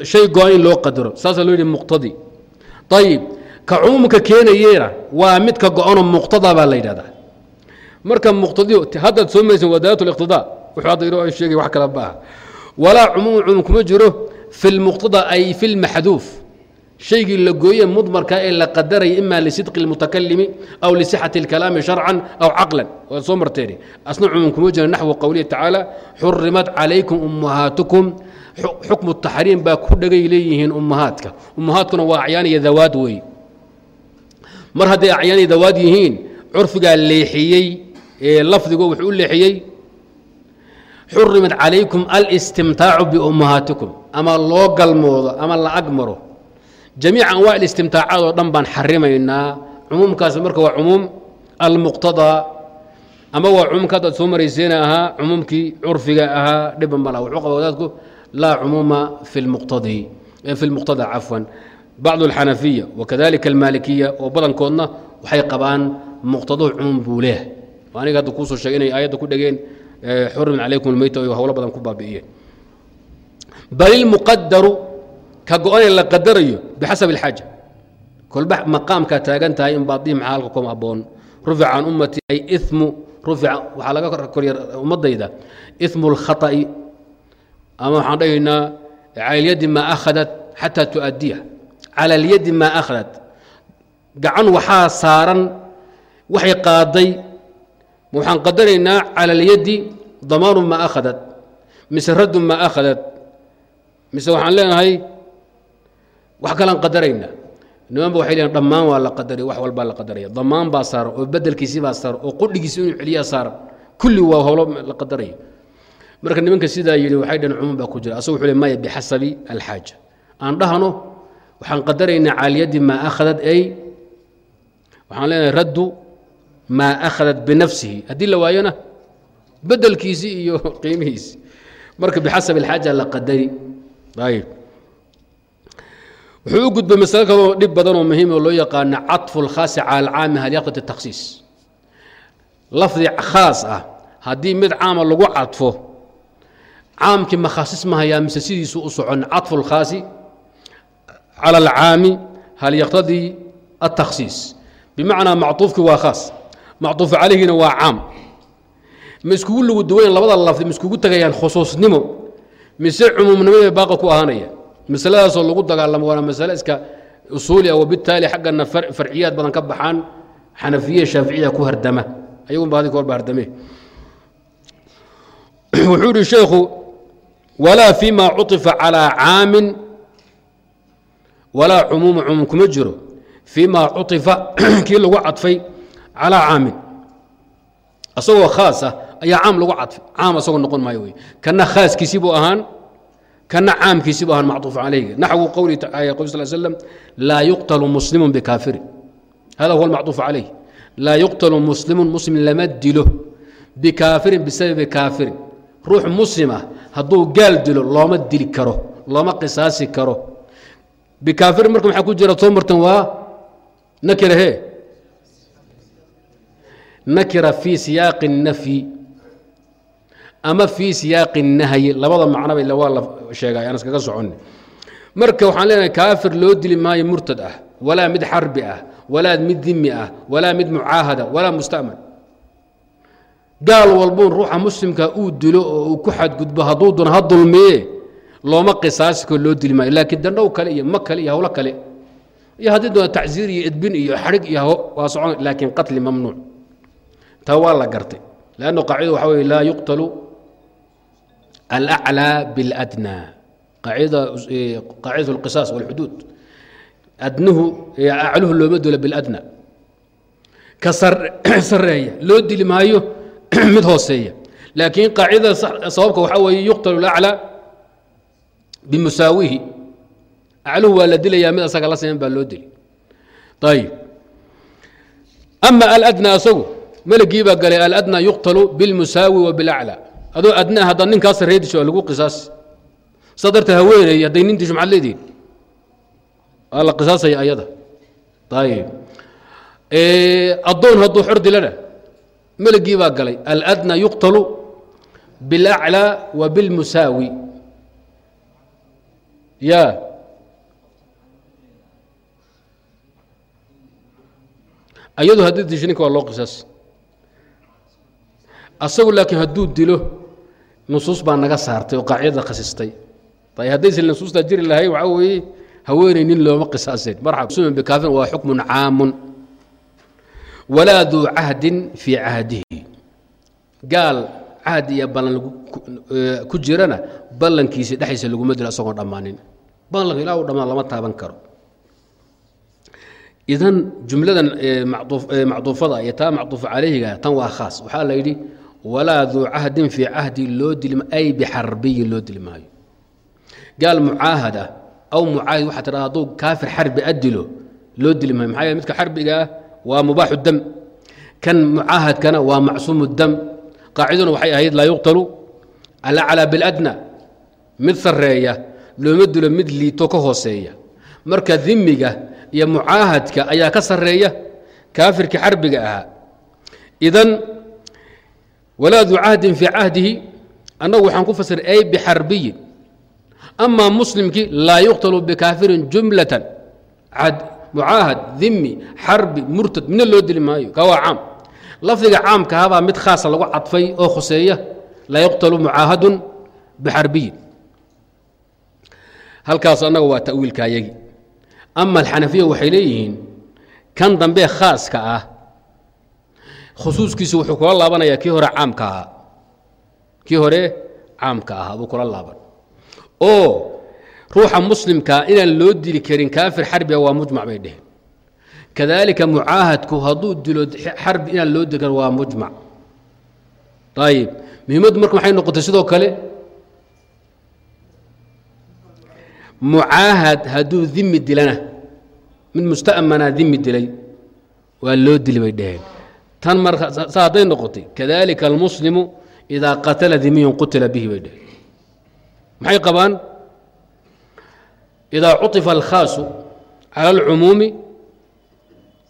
[SPEAKER 1] shay go-an in loo qadaro saasaa loo yihi muqtadi ayib ka cumuumka keenayeena waa mid ka go-anoo muqtada baa la yidhahdaa. Marka muqtadi haddaad soo maraysan wadaat liqtidaa wuxuu hadda inoo sheegay wax kala maaha walaa cumuum cumuum kuma jiro fi lmuqtada ay fi lmaxduuf shaygii la gooye mudmarka ee la qadaraya ima lisidqi اlmutakalimi aw lisixati اlkalaami sharcan aw caqlan. Waad soo marteen asna cumuum kuma jiro naxwu qowlihi tacaala xurimat calaykum ummahaatukum. Xukmu taxriim baa ku dhegay leeyihiin ummahaadka. Ummahaadkuna waa acyaan iyo dawaad wey mar hadday acyaan iyo dawaad yihiin curfigaa leexiyey ee lafdigu wuxuu u leexiyey xurimat calaykum alistimtaacu biummahaatikum. Ama loo galmoodo ama la ag jamiica anwaac istimtaacaad oo dhan baan xarimaynaa cumuumkaasi marka waa cumuum almuqtadaa ama waa cumuumka haddaad soo marayseena ahaa cumuumkii curfiga ahaa dhiban ma wuxuu qaba wadaadku laa cumuuma fi lmuqtadi fi lmuqtada cafwan bacdu alxanafiya wakadalika almaalikiya oo badankoodna waxay qabaan muqtaduhu cumuum buu leeh aniga hadda kuusoo sheegay inay aayadda ku dhegeen xurimin calaykum almeyta iyo howlo badan ku baabi'iyeen bal ilmuqadaru ka go-anee la qadarayo bixasab اlxaaja kolba maqaamkaa taagan tahay in baadii maxaa halka kom aboon rufica can ummati ay imu rufica waxaa laga korya ummadayda imu اlkhaطa'i ama waxaan dhahaynaa cala اlyadi maa akhadat xataa tu'adiya cala اlyadi maa akhadat gacan waxaa saaran waxay qaaday waxaan qadaraynaa cala اlyadi damaanu maa akhadat mise raddu maa akhadat mise waxaan leenahay wax kalaan qadarayna nimanba waxay leeyiin dhammaan waa la qadaray wax walbaa la qadaraya damaan baa saaran oo bedelkiisii baa saaran oo qudhigiisi inuu celiyaa saaran kulli waa howlo la qadaraya marka nimanka sidaa yidhi waxay dhaheen cumuum baa ku jira asagu wuxuu le maya bixasabi alxaaja aan dhahno waxaan qadaraynaa caaliyadii maa akhadat ay waxaan leenahay raddu maa akhadat binafsihi haddii la waayona bedelkiisii iyo [LAUGHS] qiimihiisi marka bixasabi alxaaja la qadari ayib wuxuu u gudbay masale kaloo dhib badanoo muhiim oo loo yaqaano caطfu اlkhaasi cala alcaami hal yaqtati takhsiis lafdi khaas ah haddii mid caama lagu cadfo caamkii makhaasis ma hayaa mise sidiisu u socon caطfu اlkhaasi cala alcaami hal yaqtadii الtakhsiis bimacnaa macطuufkii waa khaas macطuuf calayhina waa caam ma iskugu lugu duwayn labada lafdi ma iskugu tegayaan khusuusnimo mise cumuumnimada baaqa ku ahaanaya masaladaasoo lagu dagaalamo waana masale iska usuuli ah wabitaali xaggana farciyaad badan ka baxaan xanafiya shaaficiya ku hardama ayagun ba adinka horba hardame wuxuu ihi sheekhu walaa fima cuطifa calىa caamin walaa cumuuma cumuum kuma jiro fii ma cuifa [CLEARS THROAT] kii lagu cadfay calaa caamin. Asagoo khaasa ah ayaa caam lagu cadfay. Caam asagoo noqon maayo wey kana khaaskiisii buu ahaan kana caamkiisii buu ahaan macuuf calayh naxwu qowlii qab sal slam laa yuqtalu muslimu bikaafirin hada huwa almacuuf calayh laa yuqtalu muslimu muslim lama dilo bikaafirin bisababi kaafirin. Ruux muslima ah hadduu gaal dilo looma dili karo looma qisaasi karo bikaafirin marka maxaa ku jira soo martan waa nakira he nakira fii siyaaqi الnafyi ama fii siyaaqi الnahyi labada macnoba ila waa la sheegay aan iskaga socon marka waxaan leenahay kaafir loo dili maayo murtad ah walaa mid xarbi ah walaa mid dimi ah walaa mid mucaahada walaa musta'man gaal walbuun ruuxa muslimka uu dilo oo uu ku xadgudbo hadduu doon ha dulmiye looma qisaasi karo loo dili maayo laakiin dandhow kale iyo ma kale iyo hawlo kale iyo haddii doona tacsiir iyo edbin iyo xadhig iyo waa socon laakiin qatli mamnuuc taa waa la gartay lannu qaacida waxa weye laa yuqtalu alaclى biاladnى qaacidada qaacidat اlqisaas wاlxuduud adnuhu acluhu looma dilo biاladnى ka sareeya [CLEARS THROAT] loo dili maayo [CLEARS THROAT] mid hooseeya laakiin qaacidada sababka waxaa weeye yuqtalu اlaclى bimusaawihi acluhu waa la dilayaa mid asaga la sameyn baa loo dili ayb ama aladna asagu melgii baa galay aladna yuqtalu bilmusaawi wa bilaclى adoo adna haddaad ninkaa sarreedisho lagu qisaas saa dartee haweeney hadday nintiishu maxaad leedihin waa la qisaasaya ayada ayb addoon hadduu xor dilana melgii baa galay aladna yuqtalu bilaclى wa bilmusaawi ya ayadu haddii disho ninka waa loo qisaas. Asagu laakiin hadduu dilo nusuus baa naga saartay oo qaacidada khasistay. Ay haddaysa nusuustaa jiri lahay waxaa weeye haweeney nin looma qisaaseen marxab bikaafin waa xukmun caamun. Walaa duu cahdin fii cahdihi. Gaal cahdi iyo ballan ku jirana ballankiisi dhexdiisa laguma dilo asagoon dhammaanin. Ballanka ilaa u dhammaan lama taaban karo. Idan jumladan macduufada iyo taa macduufa calayhiga tan waa khaas. Waxaa la yidhi walaa duu cahdin fii cahdi loo dili ay bixarbiyin loo dili maayo. Gaal mucaahad ah aw mucaahid waxaa tidhahda hadduu kaafir xarbi a dilo loo dili maayo. Maxaa yeele midka xarbiga ah waa mubaaxu dam kan mucaahadkana waa macsuumu dam qaaciduna waxay ahayd laa yuqtalu alaclaa biladna. Mid sarreeya looma dilo mid liito ka hooseeya. Marka dimiga iyo mucaahadka ayaa ka sarreeya kaafirkii xarbiga ahaa. Idan walaa duu cahdin fii cahdihi annagu waxaan ku fasiray ay bixarbiyin amaa muslimkii laa yuqtalu bikaafirin jumlatan. Mucaahad dimi xarbi murtad midna loo dili maayo ka caam lafdiga caamkahabaa mid khaasa lagu cadfay oo khuseeya laa yuqtalu mucaahadun bixarbiyin halkaas annaga waa ta'wiilkaayagi ama alxanafiya waxay leeyihiin kan dambe khaaska ah khusuuskiisu wuxuu kula laabanayaa kii hore caamka ahaa. Kii hore caamka ahaa buu kula laaban. Oo ruuxa muslimkaa inaan loo dili karin kaafir xarbiga waa mujmac bay dheheen kadalika mucaahadku hadduu dilo xarbi inaan loo karin waa mujmac. Ayib muhiimaddu marka maxay noqotay sidoo kale mucaahad hadduu dimi dilana mid musta'manaa dimi dilay waa loo dili bay dheheen tan marka saa hadday noqotay kadalika almuslimu idaa qatala dimiyan qutila bihi bay dheheen maxay qabaan? Idaa cuطifa alkhaasu cala alcumuumi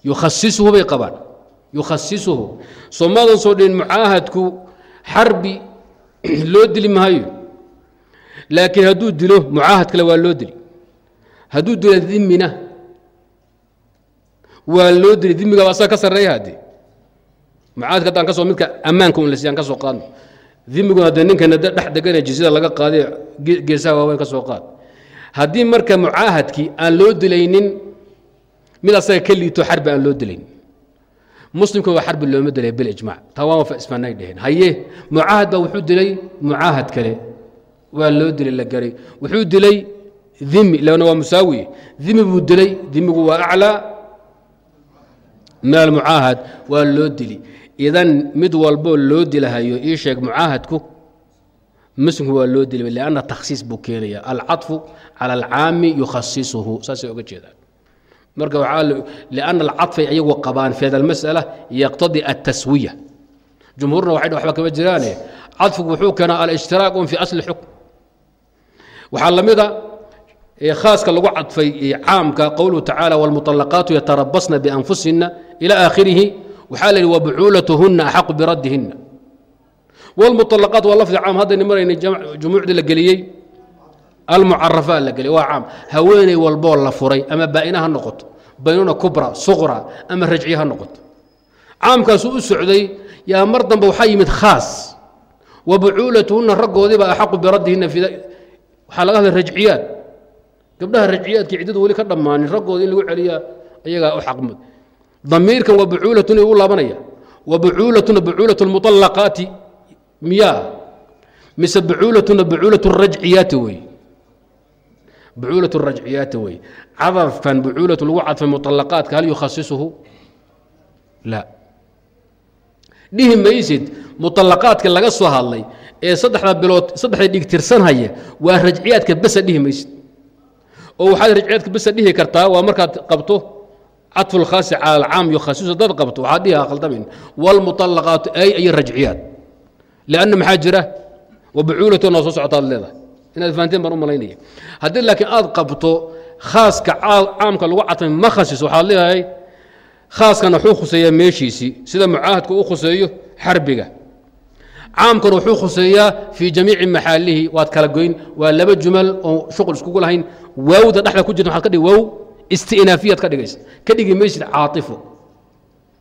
[SPEAKER 1] yukhasisuhu bay qabaan. Yukhasisuhu soomaadan soo dhihin mucaahadku xarbi [CLEARS THROAT] loo dili maayo. Laakiin hadduu dilo mucaahad kale waa loo dili. Hadduu dilo dimina waa loo dili. Dimigaaba asaga ka sarreeya haddee mucaahadka haddaan ka midka ammaanka un lasiyaan ka soo qaadno. Dimiguna dee ninkana dhex deganee jisida laga qaadae geesaha waaweyn ka soo qaad. Haddii marka mucaahadkii aan loo dilaynin mid asaga ka liito xarbi aan loo dilayn muslimka waa xarbi looma dilay bilijmac taa waa ismaanay dheheen. Haye mucaahad baa wuxuu dilay mucaahad kale. Waa loo dilay la garay. Wuxuu dilay dimi lana waa musaawi. Dimi buu dilay dimigu waa aclaa. Min almucaahad waa loo dili. Idan mid walboo loo dilahayo ii sheeg mucaahadku muslimku waa loo dili lanna takhsiis buu keenaya alcaطfu cala alcaami yukhasisuhu saasay oga jeedaan marka لأن الcaطفay ayagu qabaan في hada الmasألة yqtadي التaswiية jumhuurna waxay waba kama jiraane caطfigu wuxuu keenaa alاجtirاaq في asل xukm waxaa la mida khaaska lagu cadfay caamka qowluhu tacaalى والmuطلقaaت yatarabasna بأnfusihina إلى آkhirihi waxaa la yihi وبcuulatuhuna أxaqu biradihina والmuطلقaaت waa lafdi caam haddayna marayna jumuucdii la geliyey almucarafaat la geliyay waa caam. Haweeney walboo la furay ama baa'ina ha noqoto baynuna kubra suqra ama rajciye ha noqoto. Caamkaasuu u socday yaa mar dambe waxaa yimid khaas. Wa bucuulatuhunna raggoodiiba axaqu biraddihinna waxaa laga hadlay rajciyaad. Gabdhaha rajciyaadkii ciddadu weli ka dhammaanin raggooda in lagu celiyaa ayagaa u xaqmud damiirkan wa bucuulatun u laabanaya. Wa bucuulatuna bucuulatu lmuطallaqaati miyaa? Mise bucuulatuna bucuulatu rajciyaati wey bucuulaة الrajciyaati wey cadafkan bucuulatu lagu cadfay muطalaqaadka hal yukhasisuhu la dhihi maysid muطalaqaadka laga soo hadlay ee saddexda bilood saddexda dhig tirsanhaya waa rajciyaadka besa dhihi maysid oo waxaad rajciyaadka besa dhihi kartaa waa markaad qabto cadfu اlkhaasi calى alcaam yukhasisu dad qabto waxaad dhihi khaldamin wاlmuطalaqaatu ay ay rajciyaad lanna maxaa jira wa bucuulatu noo soo socotaad leedahay inaad fahanteen baan u malaynaya. Haddii laakiin aad qabto khaaska caamka lagu cadfay ma khasis waxaad leedahay khaaskana wuxuu khuseeyaa meeshiisii sida mucaahadku u khuseeyo xarbiga. Caamkana wuxuu khuseeyaa fii jamiici maxaalihi waad kala goyn waa laba jumal oo shuqul iskugu lahayn waawda dhexda ku jirta dhigi waaw isti'naafiyaad ka dhigaysa. Ka dhigi maysid caatifo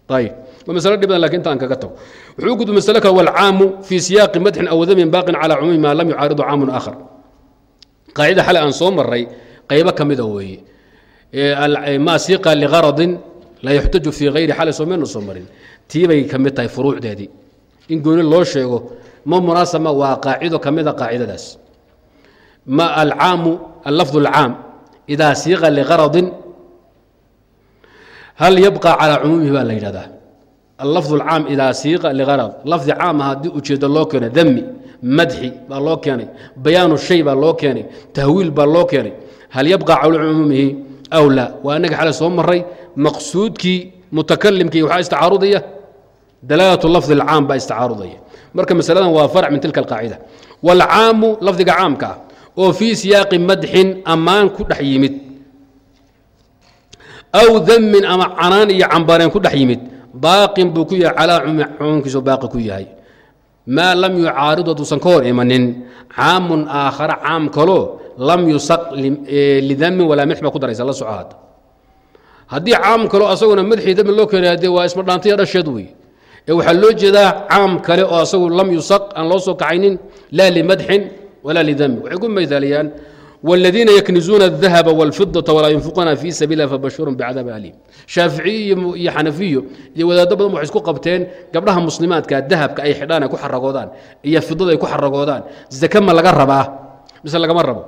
[SPEAKER 1] ayib waa masalo dhib badan laakiin inta aan kaga tago. Wuxuu gudba masalo kale walcaamu fii siyaaqi madxin aw damin baaqin calaa cumuumi maa lam yucaaridu caamun aakhar qaacida xale aan soo maray qaybo ka mida weeye. Maa siiqa ligaradin laa yuxtaju fii hayri xale soo meelna soo marin. Tii bay ka mid tahay furuucdeedii in gooni loo sheego ma munaasama waa qaacido ka mida qaacidadaas. Ma alcaamu allafdu alcaam idaa siiqa ligaradin hal yabqa calaa cumuumihi baa la yidhahdaa allafdu alcaam idaa siiqa ligarad lafdi caam ah haddii ujeeddo loo keeno dami madxi baa loo keenay bayaanu shay baa loo keenay tahwiil baa loo keenay hal yabqa cala cumuumihi aw laa waa inaga xale soo maray maqsuudkii mutakalimkii waxaa istacaarudaya dalaalatu lafdi alcaam baa istacaarudaya marka masaladan waa farc min tilka alqaacida waalcaamu lafdiga caamka ah oo fii siyaaqi madxin ammaan ku dhex yimid aw damin ama canaan iyo cambareen ku dhex yimid baaqin buu ku yahay calaa cumuumkiisu baaqi ku yahay. Maa lam yucaaridu hadduusan ka hor imanin. Caamun aakhara caam kaloo lam yusaq lidamin walaa mix baa ku daraysa la soco haddii caam kaloo asaguna madaxii dami loo keenay dee waa ismadhaantaya dhasheed wey ee waxaa loo jeedaa caam kale oo asagu lam yusaq aan loo soo kacaynin laa limadxin walaa lidami waxay ku mithaaliyaan والذيina ykniزuuna الذahب والفiضة وlaa ينfiquna fي sabiil lah fabashirun bcadaab aliim shaaficiy iyo xanafiyo iyo wadaado badan waxay isku qabteen gabdhaha muslimaadka dahabka ay xidhaan ay ku xaragoodaan iyo fidada ay ku xaragoodaan zake ma laga rabaa mise lagama rabo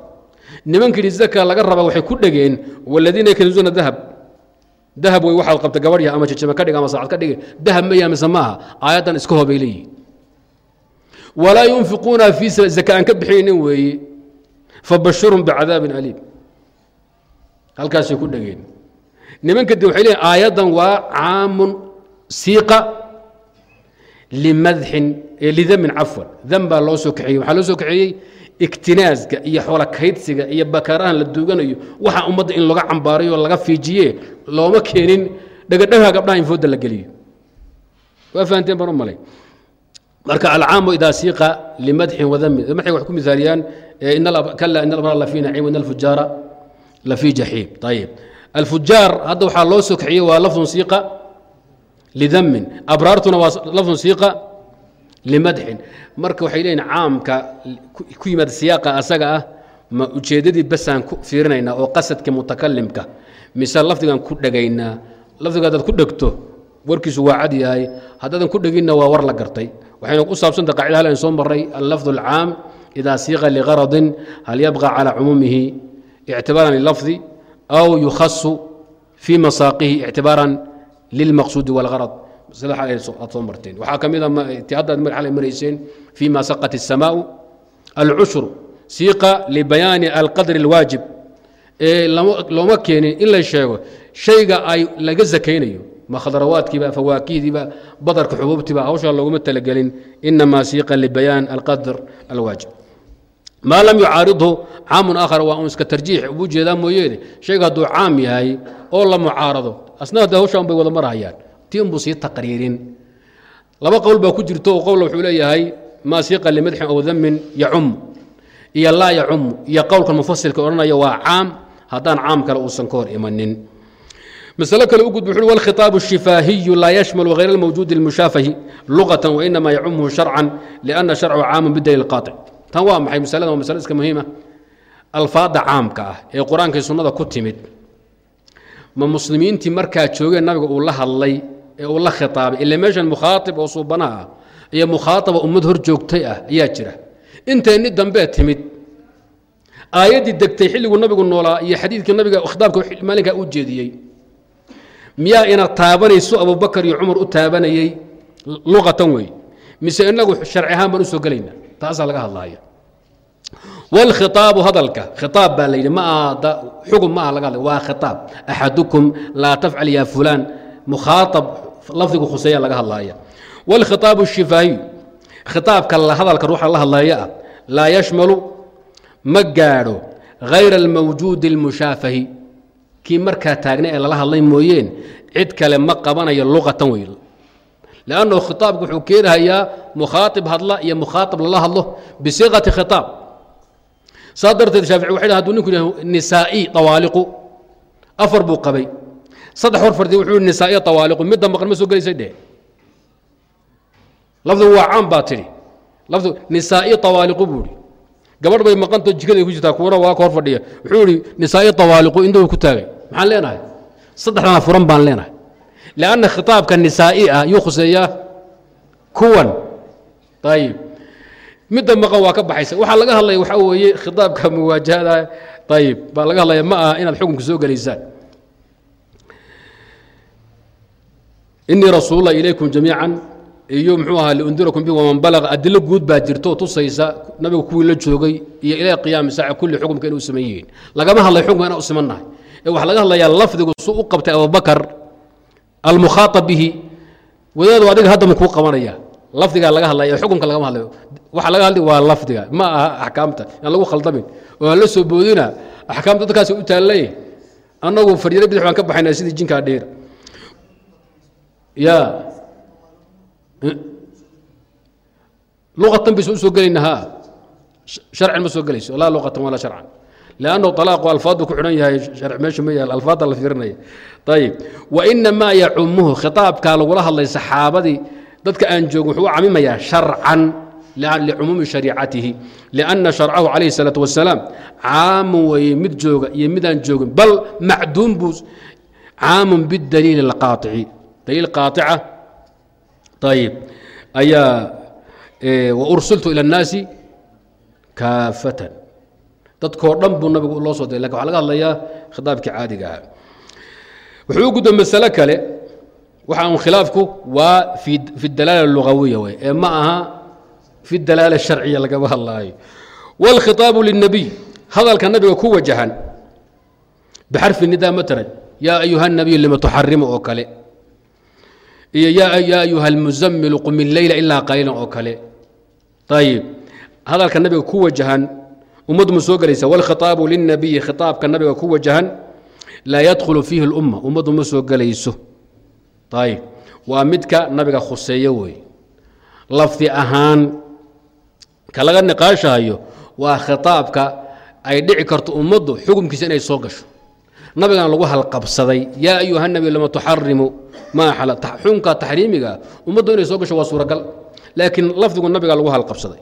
[SPEAKER 1] nimanka yidhi zaka laga rabaa waxay ku dhegeen والadiina ykniزuuna dahab dahab wey waxaad qabta gabadhya ama jijima ka dhig ama saacad ka dhige dahab maya mise maaha aayaddan iska hobay leeyihin walaa yunfiquuna fii zaka aan ka bixinaynin weeye fabashirhum bicadaabin aliim. Halkaasay ku dhegeen. Nimanka de waxay leeyiin aayaddan waa caamun siiqa limadxin lidamin cafwan. Dan baa loo soo kaxeeyey. Waxaa loo soo kaxeeyey iktinaaska iyo xoola kaydsiga iyo bakaarahan la duuganayo waxa ummadda in laga cambaarayo laga fiijiye looma keenin dhegadhaga gabdhaha in fooda la geliyo. Waa fahanteen baan u malay. Marka alcaamu idaa siiqa limadxin wadamin madxiga waxay ku mithaaliyaan kala in alabrar lafii naciim wain alfujaara lafii jaxiim ayib alfujaar hadda waxaa loo soo kaxiyey waa lafdun siiqa lidamin abraartuna waa lafdun siiqa limadxin marka waxay leeyihiin caamka ku yimaada siyaaqa asaga ah ma ujeeddadii basaan ku fiirinaynaa oo qasadka mutakalimka mise lafdigan ku dhegaynaa lafdiga haddaad ku dhegto warkiisu waa cad yahay haddaadan ku dheginna waa war la gartay waxayna ku saabsanta qacida hal aan soo maray allafdu alcaam idaa siiqa ligaradin hal yabqa calaa cumuumihi ictibaaran lilafdi aw yukhasu fii masaaqihi ictibaaran lilmaqsuudi walgarad sida xal aad soo marteen waxaa ka mid a ti haddaad xalay marayseen fii ma saqat الsamaau alcushur siiqa libayaani alqadri اlwaajib ee looma keenin in la sheego shayga ay laga zakaynayo ma khadrawaadkiiba fawaakiihdiiba badarka xubuubtiiba hawshaa looguma talagelin inamaa siiqa libayaan alqadr alwaajib maa lam yucaaridhu caamun aakhar waa un iska tarjiix ugu jeedaa mooyeene shayga hadduu caam yahay oo la mucaarado asna hadde hawshaan bay wada marhayaan tii unbuu sii taqriirin laba qowl baa ku jirto oo qowl wuxuu leeyahay maa siiqa limadxin aw damin yacum iyo laa yacumu iyo qowlkan mufasilka odhanaya waa caam haddaan caam kale uusan ka hor imanin masalo kale u gudb wuxu wاlkhiطaabu الshifaahiyu laa yashmalu hayr اlmawjuudi اlmushaafahi lugatan wainama yacumhu sharcan liأna sharcu caamu bidaliil qaaطic tan waa maxay masalada? Waa masale iska muhiima. Alfaadda caamka ah ee qur'aankai sunnada ku timid. Ma muslimiintii markaa joogeen nabiga uu la hadlay ee uu la khitaabay ila meeshan mukhaaib oo suubana ah iyo mukhaataba ummad hor joogtay ah ayaa jira. Inteenni dambee timid? Aayaddii degtay xilliguu nabigu noolaa iyo xadiidkii nabiga khitaabka maalinkaa u jeediyey. Miyaa ina taabanayso? Abubakar iyo cumar u taabanayey. Luqatan wey mise inagu sharci ahaan baan u soo gelayna taasaa laga hadlaya wاlkhiطaabu hadalka khiطaab baa la yidhi ma aha xugum ma aha laga hadlay waa khiطaab axadukum laa tafcal ya fulaan mukhaaطab lafdigu khuseeya laga hadlaya wاlkhiطaabu الshifaahiyu khiطaabka hadalka ruuxa la hadlaya ah laa yashmalu ma gaadho hayra اlmawjuudi اlmushaafahi kii markaa taagna ee lala hadlay mooyeen cid kale ma qabanayo luqatan wey lannahu khiطaabku wuxuu keenahayaa mukhaaib hadla iyo mukhaaib lala hadlo bisiiqati khitaab saa darteed shaafici waxay haduu ninku yahay nisaa'i tawaaliqu. Afar buu qabay. Saddex hor fardi wuxuu nisaa'i tawaaliqu. Midda maqan ma soo gelaysay dheh. Lafdigu waa caan baa tidhi. Lafdigu nisaa'i tawaaliqu buu idhi gabadh bay maqanto jikaday ku jirtaa kuwana waa ka hor fadhiya. Wuxuu idhi nisaa'i tawaaliqu induu ku taagay. Maxaan leenahay? Ayib midda maqan waa ka baxaysa. Waxaa laga hadlaya waxaa weeye khitaabka muwaajahada. Ayib baa laga hadlaya ma aha inaad xukunka soo gelaysaan. Inii rasuullah ilaykum jamiican. Iyo muxuu ahaa liundirakum bi waman balaga. Adilo guud baa jirto tusaysa. Nabiga kuwii la joogay iyo ilaa qiyaami saaca kulli xukumka inay u siman yihiin lagama hadlayo xukumka inaan u simannahay ee waxaa laga hadlayaa lafdigu su u qabtay abubakar almukhaaab bihi. Wadaadu adiga hadda makuu qabanaya lafdigaa laga hadlaya xukunka lagama hadlayo. Waxa laga hadlay waa lafdiga ma aha axkaamta. Aan lagu khaldamin oo aan la soo boodina. Axkaamta dadkaas u taallay. Annagu faryaro bidix baan ka baxayna sidii jinkaa dheer ya luqatan baysa u soo gelayna ha. Sharcin ma soo gelayso. Laa luqatan walaa sharcan. Lannahu alaaqu alfaadu ku xidhan yahay meeshu ma yaal alfaadda la fiirinaya. Ayib wainamaa yacumuhu khitaabkaa lagula hadlay saxaabadii dadka aan joogin wuxuu u camimayaa sharcan licumuumi shariicatihi lianna sharcahu calayhi salaatu wasalaam caamun weeye mid jooga iyo midaan joogin bal macduum buu caamun bidaliili alqaaici daliil qaaica ayib ayaa waursiltu ila annaasi kaafatan. Dadkoo dhan buu nabigu loo soo diray. Lakin waxa laga hadlayaa khitaabkii caadiga ahaa wuxuu u masalo kale waxa un khilaafku waa fi dalaala lugawiya wey ee ma aha fi dalaala sharciya lagama hadlaayo wاlkhitaabu lلnabiy hadalka nabiga ku wajahan bixarfi nida matalan yaa ayuha الnabiy lima tuxarimu oo kale iyo yaa ayuha اlmuzamilu qum illeyla ilaa qaliilan oo kale ayib hadalka nabiga ku wajahan ummaddu ma soo gelaysa wاlkhiطaabu lلnabiyi khiطaabka nabiga ku wajahan laa yadkhulu fiihi اlumma ummaddu ma soo gelayso ayib waa midka nabiga khuseeyo wey. Lafdi ahaan ka laga niqaashahayo waa khitaabka ay dhici karto ummaddu xukumkiisa inay soo gasho. Nabigana lagu halqabsaday yaa ayuha nabi lama tuxarimu maa xukunka taxriimiga ummaddu inay soo gasho waa suuragal laakiin lafdigu nabiga lagu halqabsaday.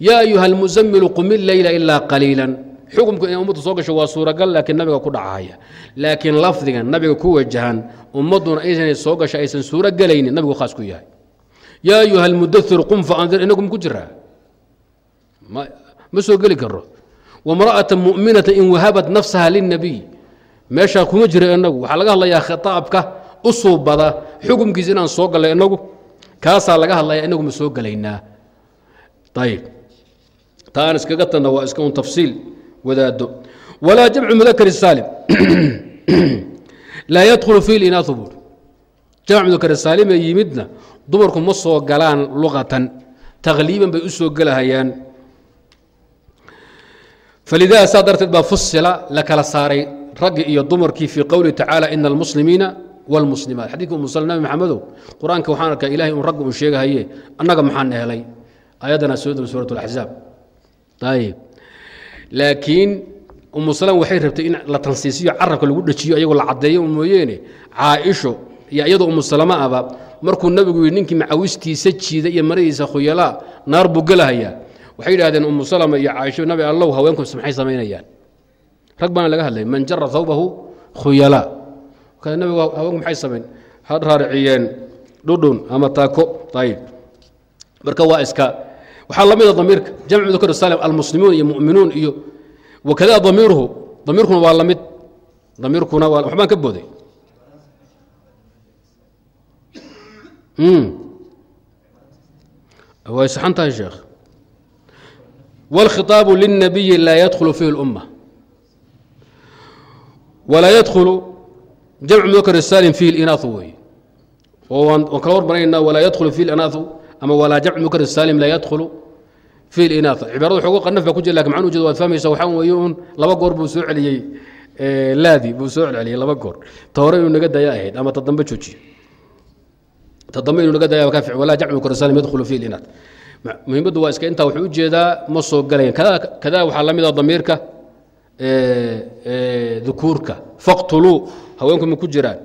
[SPEAKER 1] Yaa ayuha almuzamilu qum illeyla ilaa qaliila xukumka inay ummaddu soo gasho waa suuragal laakiin nabiga ku dhacahaya laakiin lafdigan nabiga ku wajahan ummadduna aysan soo gasho aysan suuro nabigu khaas ku yahay. Yaa ayuha almudathir qum faandir inagu maku jiraa. Ma soo geli karo wamra'ata mu'minata in wahabat nafsaha lilnabiy meeshaa kuma jira inagu waxaa laga hadlayaa khitaabka u suubada xukumkiisa inaan soo gallay inagu kaasaa laga hadlaya inagu ma soo gelaynaa ayib taan iskaga tanna waa iska un tafsiil wadaado walaa jamcu mudakar saalim. Laa yadkhulu fi linaau buur jamc mudakar saalim ee yimidna dumarku ma soo galaan luqatan takliiban bay u soo gelahayaan falidaa saa darteed baa fusila la kala saaray raggi iyo dumarkii fii qowlihi tacaala ina almuslimiina wاlmuslimaat xadidka umu sal nabi maxamedow qur'aanka waxaan arkaa ilahay un ragga uu sheegahaye annaga maxaan helay. Ayaddana soo daba suurat اlaxzaab ayib laakiin umu salam waxay rabtay in la tansiisiyo carabka lagu dhejiyo ayagoo la caddeeyo mooyeene. Caaisho iyo iyadoo umu salama aba markuu nabigu yidhi ninkii macawistiisa jiida iyo maradiisa khuyalaa naar buu gelahayaa waxay yidhahdeen umu salama iyo caaisho nabi allow haweenku maxay samaynayaan? Rag baana laga hadlay man jara thawbahu khuyalaa nabigu haweenku maxay samayn ha raariciyeen dhudhun ama taako ayib marka waa iska waxaa la mida damiirka jamc mudakar salim almuslimuun iyo mu'minuun iyo wakada damiiruhu damiirkuna waa la mid damiirkuna waa waxbaan ka booday way saxan tahay sheekh wاlkhiطaabu lلnabiyi laa yadkhulu fihi اlumma walaa yadkhulu jamcu mudakar salim fihi اlinaau weeye oo waan kala hormaraynaa walaa yadkhulu fihi اlinaau ama walaa jamcu mudakar salim laa yadkhulu fihi اlinaau cibaaradu xoogo qanaf baa ku jira laakiin macnu ujeeda waad fahmaysa waxaa weeye un laba goor buu soo celiyey laadi buu soo celceliyey laba goor ta inuu naga daya ahayd ama ta dambe joojiye tadambe inu naga daya walaa jamcu mudakar yadkhulu fihi اlinaat muhiimaddu waa iska intaa wuxuu u jeedaa ma soo galayan kadaa waxaa la mida damiirka dukuurka faqtuluu haweenku ma ku jiraan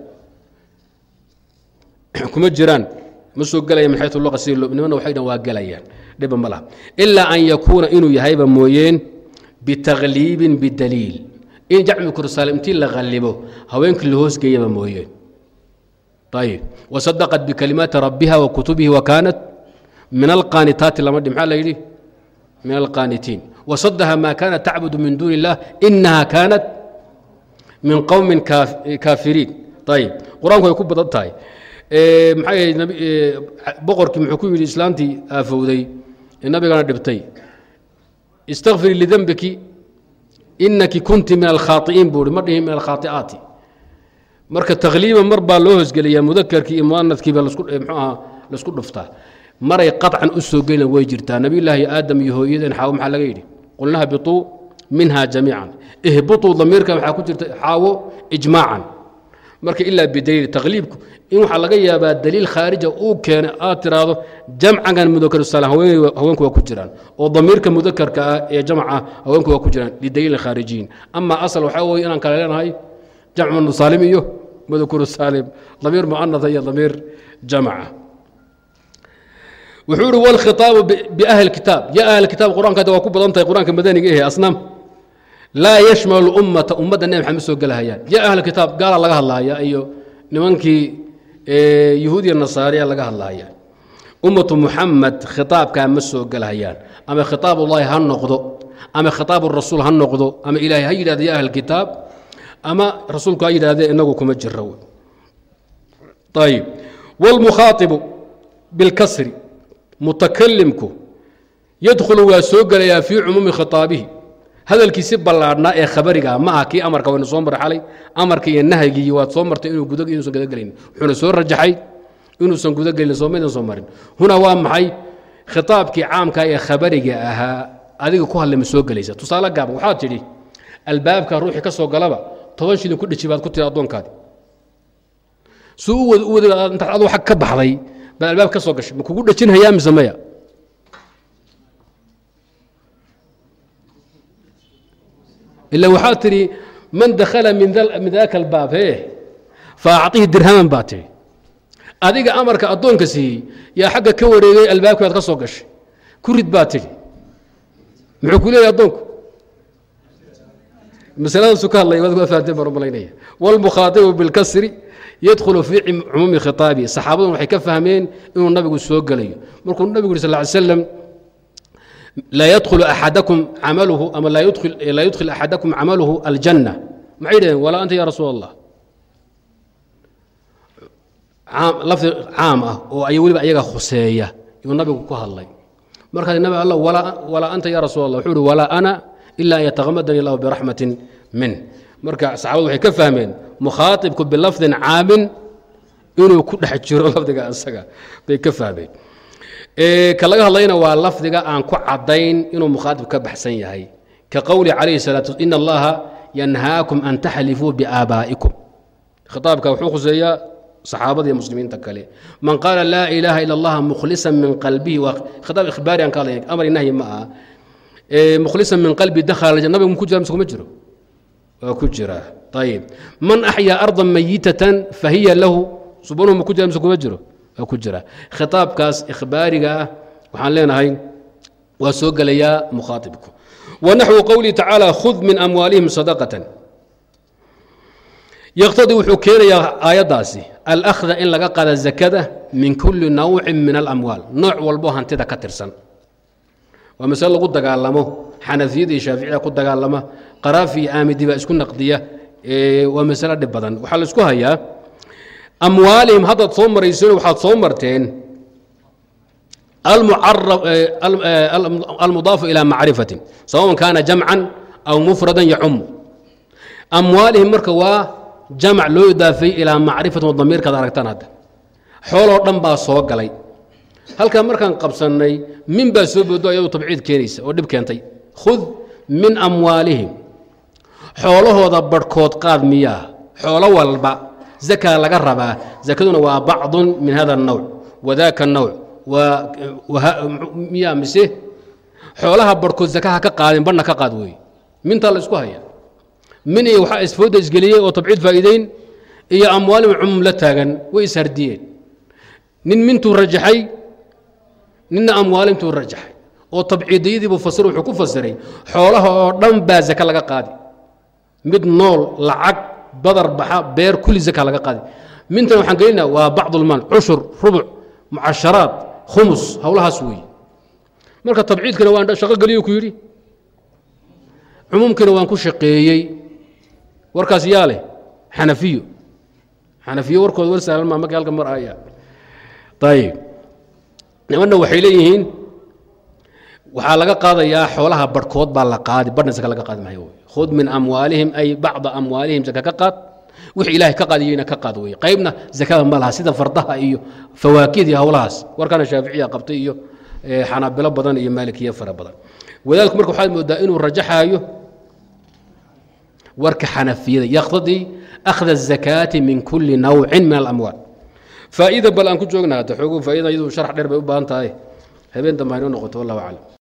[SPEAKER 1] kuma jiraan ma soo gelaya min xayu luqa si nimana waxay dhan waa gelayaan dhiba ma laha. Ilaa an yakuuna inuu yahayba mooyeen bitakliibin bidaliil. In jacmi kursaalim intii la qallibo haweenkii la hoosgeeyaba mooyeen. Ayib wasadaqat bikalimaati rabbiha wa kutubihi wa kaanat min alqaanitaati lama dhi maxaa la yidhi? Min alqaanitiin wasadaha ma kaanat tacbudu min duuni illah inaha kaanat min qowmin kaafiriin. Ayib qur'aanku way ku badan tahay maxay ahayd boqorkii muxuu ku yidhi islaamtii aafowday nabigana dhibtay. Istakfiri lidembiki inaki kunti min alkhaai'iin buuhi ma dhihin min alkhaai'aati marka takliiban mar baa loo hoosgeliyaa mudakarkii iyo muanadkiiba mxuu ahaa la isku dhuftaa. Maray qaطcan u soo way jirtaa. Nabiyulaahi aadam iyo hooyadeen xaawo maxaa laga yidhi? Qulna habituu minha jamiican. Ihbituu damiirka waxaa ku jirta? Xaawo ijmaacan marka ilaa bidaliil takliibku in waxaa laga yaabaa daliil khaarija uu keenay aad tiraahdo jamcagan mudakar sal haweenku waa ku jiraan oo damiirka mudakarka ah ee jamca haweenku waa ku jiraan lidaliilin khaarijiyin ama asal waxaa weye inaan kale leenahay jamcu saalim iyo mudakuru saalim damiir muanaa iyo damiir jamca. Wuxuu ihi wاlkhiطaabu biahli kitaab. Ya ahli kitaab qur'aanka waa ku badan tahay qur'aanka madaniga ehe asnaam laa yashmal ummata ummadda nebi maxamed soo gelahayaan ya ahli kitaab gaala laga hadlahaya iyo nimankii yahuudiya nasaariya laga hadlahaya ummatu muxamed khitaabkaa ma soo gelahayaan ama khitaab ha noqdo ama khitaab rasuul ha noqdo ama ilaahay ha yidhahdo ya ahli kitaab ama rasuulku ha yidhahde inagu kuma jiro ayib wاlmukhaaibu bilkasri mutakalimku yadkhulu waa soo gelayaa fii cumuumi khitaabihi hadalkiisi ballaadhnaa ee khabariga ma aha kii amarka waynu soo mar xalay amarka iyo nahyigii waad soo martay inuu guda inuusan gudagelin wuxuuna soo rajaxay inuusan gudagelin soomaydan soo marin. Huna waa maxay? Khitaabkii caamka ee khabariga ahaa adiga ku hadlay ma soo gelaysa. Tusaale gaaban waxaad tidhi albaabka ruuxii ka soo galaba toban shilin ku dheji baad ku tiri addoonkaadi. Suu u wad u wad intaad aduu xag ka baxday baad albaab ka soo gashay. Ma kugu dhejinhayaa mise maya ila waxaad tidhi man dakhala min daaka albaab he fa acطihi dirhaman baa tidhi adiga amarka addoonka siiyey yaa xagga ka wareegay albaabkii baad ka soo gashay ku rid baa tidhi muxuu ku leeyahy addoonku masaladaasu ka hadlaya waad fahanteen baan u malaynaya walmukhaatibu bilkasri yadkhulu fii cumuumi khitaabi saxaabaduna waxay ka fahmeen inuu nabigu soo gelayo markuu nabigu yuri sal ly slam laa yadkhulu axadakum camaluhu ama laa yudkhil axadakum camaluhu aljanna maxay dhaheen walaa anta ya rasuul allah lafdi caam ah oo ay weliba ayaga khuseeya yuu nabigu ku hadlay markaas nabi alla walaa anta ya rasuul allah wuxuu uhi walaa ana ila an yatakamadani illahu biraxmatin min marka saxaabadu waxay ka fahmeen mukhaaطibku bilafdin caamin inuu ku dhex jiro lafdiga isaga bay ka fahmeen ka laga hadlayna waa lafdiga aan ku cadayn inuu mukhaaطib ka baxsan yahay. Ka qowli calayhi salaatu in allaha yanhaakum an taxlifuu biaabaa'ikum. Khitaabka wuxuu khuseeyaa saxaabada muslimiinta kale. Man qaala laa ilaaha ila allah mukhlisan min qalbihi waa khitaab ikhbaari aan ka hadlaya amar nahyi ma aha. Mukhlisan min qalbi dakhala nabiga mu ku jira mise kuma jiro? Waa ku jira. Ayib man axyaa ardan mayitatan fahiya lahu subanuhu ma ku jira mise kuma jiro ku jira. Khitaabkaas ikhbaariga ah waxaan leenahay waa soo gelayaa mukhaaطibku wanaxwu qowlihi tacaala khud min amwaalihim sadaqatan. Yaqtadii wuxuu keenayaa aayaddaasi alأkhda in laga qaada zakada min kuli nawcin min alamwaal. Nooc walbo hantida ka tirsan. Waa masale lagu dagaalamo xanafiyada iyo ku dagaalama qaraafi aamidi baa isku naqdiya waa masale dhib badan. Waxaa la isku hayaa amwaalihim haddaad soo marayseen waxaad soo marteen almudaafu ilaa macrifatin sawaءn kaana jamcan aw mufradan yacumu amwaalihim marka waa jamac loo idaafeeyey ilaa macrifatin oo damiirkaad aragtaan hadda. Xooloo dhan baa soo galay. Halkaa markaan qabsannay min baa soo boodo ayadu tabciid keenaysa oo dhib keentay. Khud min amwaalihim. Xoolahooda barhkood qaad miyaa. Xoolo walba zakaa laga rabaa. Zakaduna waa bacdun min hada الnawc wadaaka nawc miyaa mise xoolaha barhkood zakaha ka qaadeen barhna ka qaad weeye mintaa la haya. Min waxaa isfooda isgeliyey oo tabciid faa'iideyn iyo amwaalin cumulo taagan way ishardiyeen nin mintuu rajaxay ninna amwaalintuu rajaxay. Oo tabciidiyadiibuu fasir wuxuu ku fasiray xoolaha oo dhan baa zaka laga qaadi. Mid nool lacag badar baxa beer kulli zaka laga qaadi. Mintan waxaan gelinaa waa bacdulmaal cushur rubuc mucasharaad khumus howlahaas weeye marka tabciidkana waan shaqo geliyo ku yidhi. Cumuumkiina waan ku shaqeeyey. Warkaas yaa leh xanafiyo. Xanafiyo warkooda war sahlan maa markii halka mar aya ayib nimanna waxay leeyihiin waxaa laga qaadayaa xoolaha barhkood baa la qaadi badhna zaka laga qaadi maayo. Khud min amwaalihim ay bacda amwaalihim zaka ka qaad. Wixii ilaahay ka qaadiyeyna ka qaad weye qaybna zakada ma laha sida fardaha iyo fawaakidii howlahaas warkana shaaficiya qabtay iyo xanaabilo badan iyo maalikiya fara badan. Wadaalku marka waxaad moodaa inuu rajaxaayo warka xanafiyada. Yaqtadii akhda الzakaati min kuli nawcin min alamwaal faa'iida bal aan ku joogna hadda xoogo faa'ida iyadu sharax dheer bay u baahan tahay. Habeen dambe haynoo noqoto wallahu aclam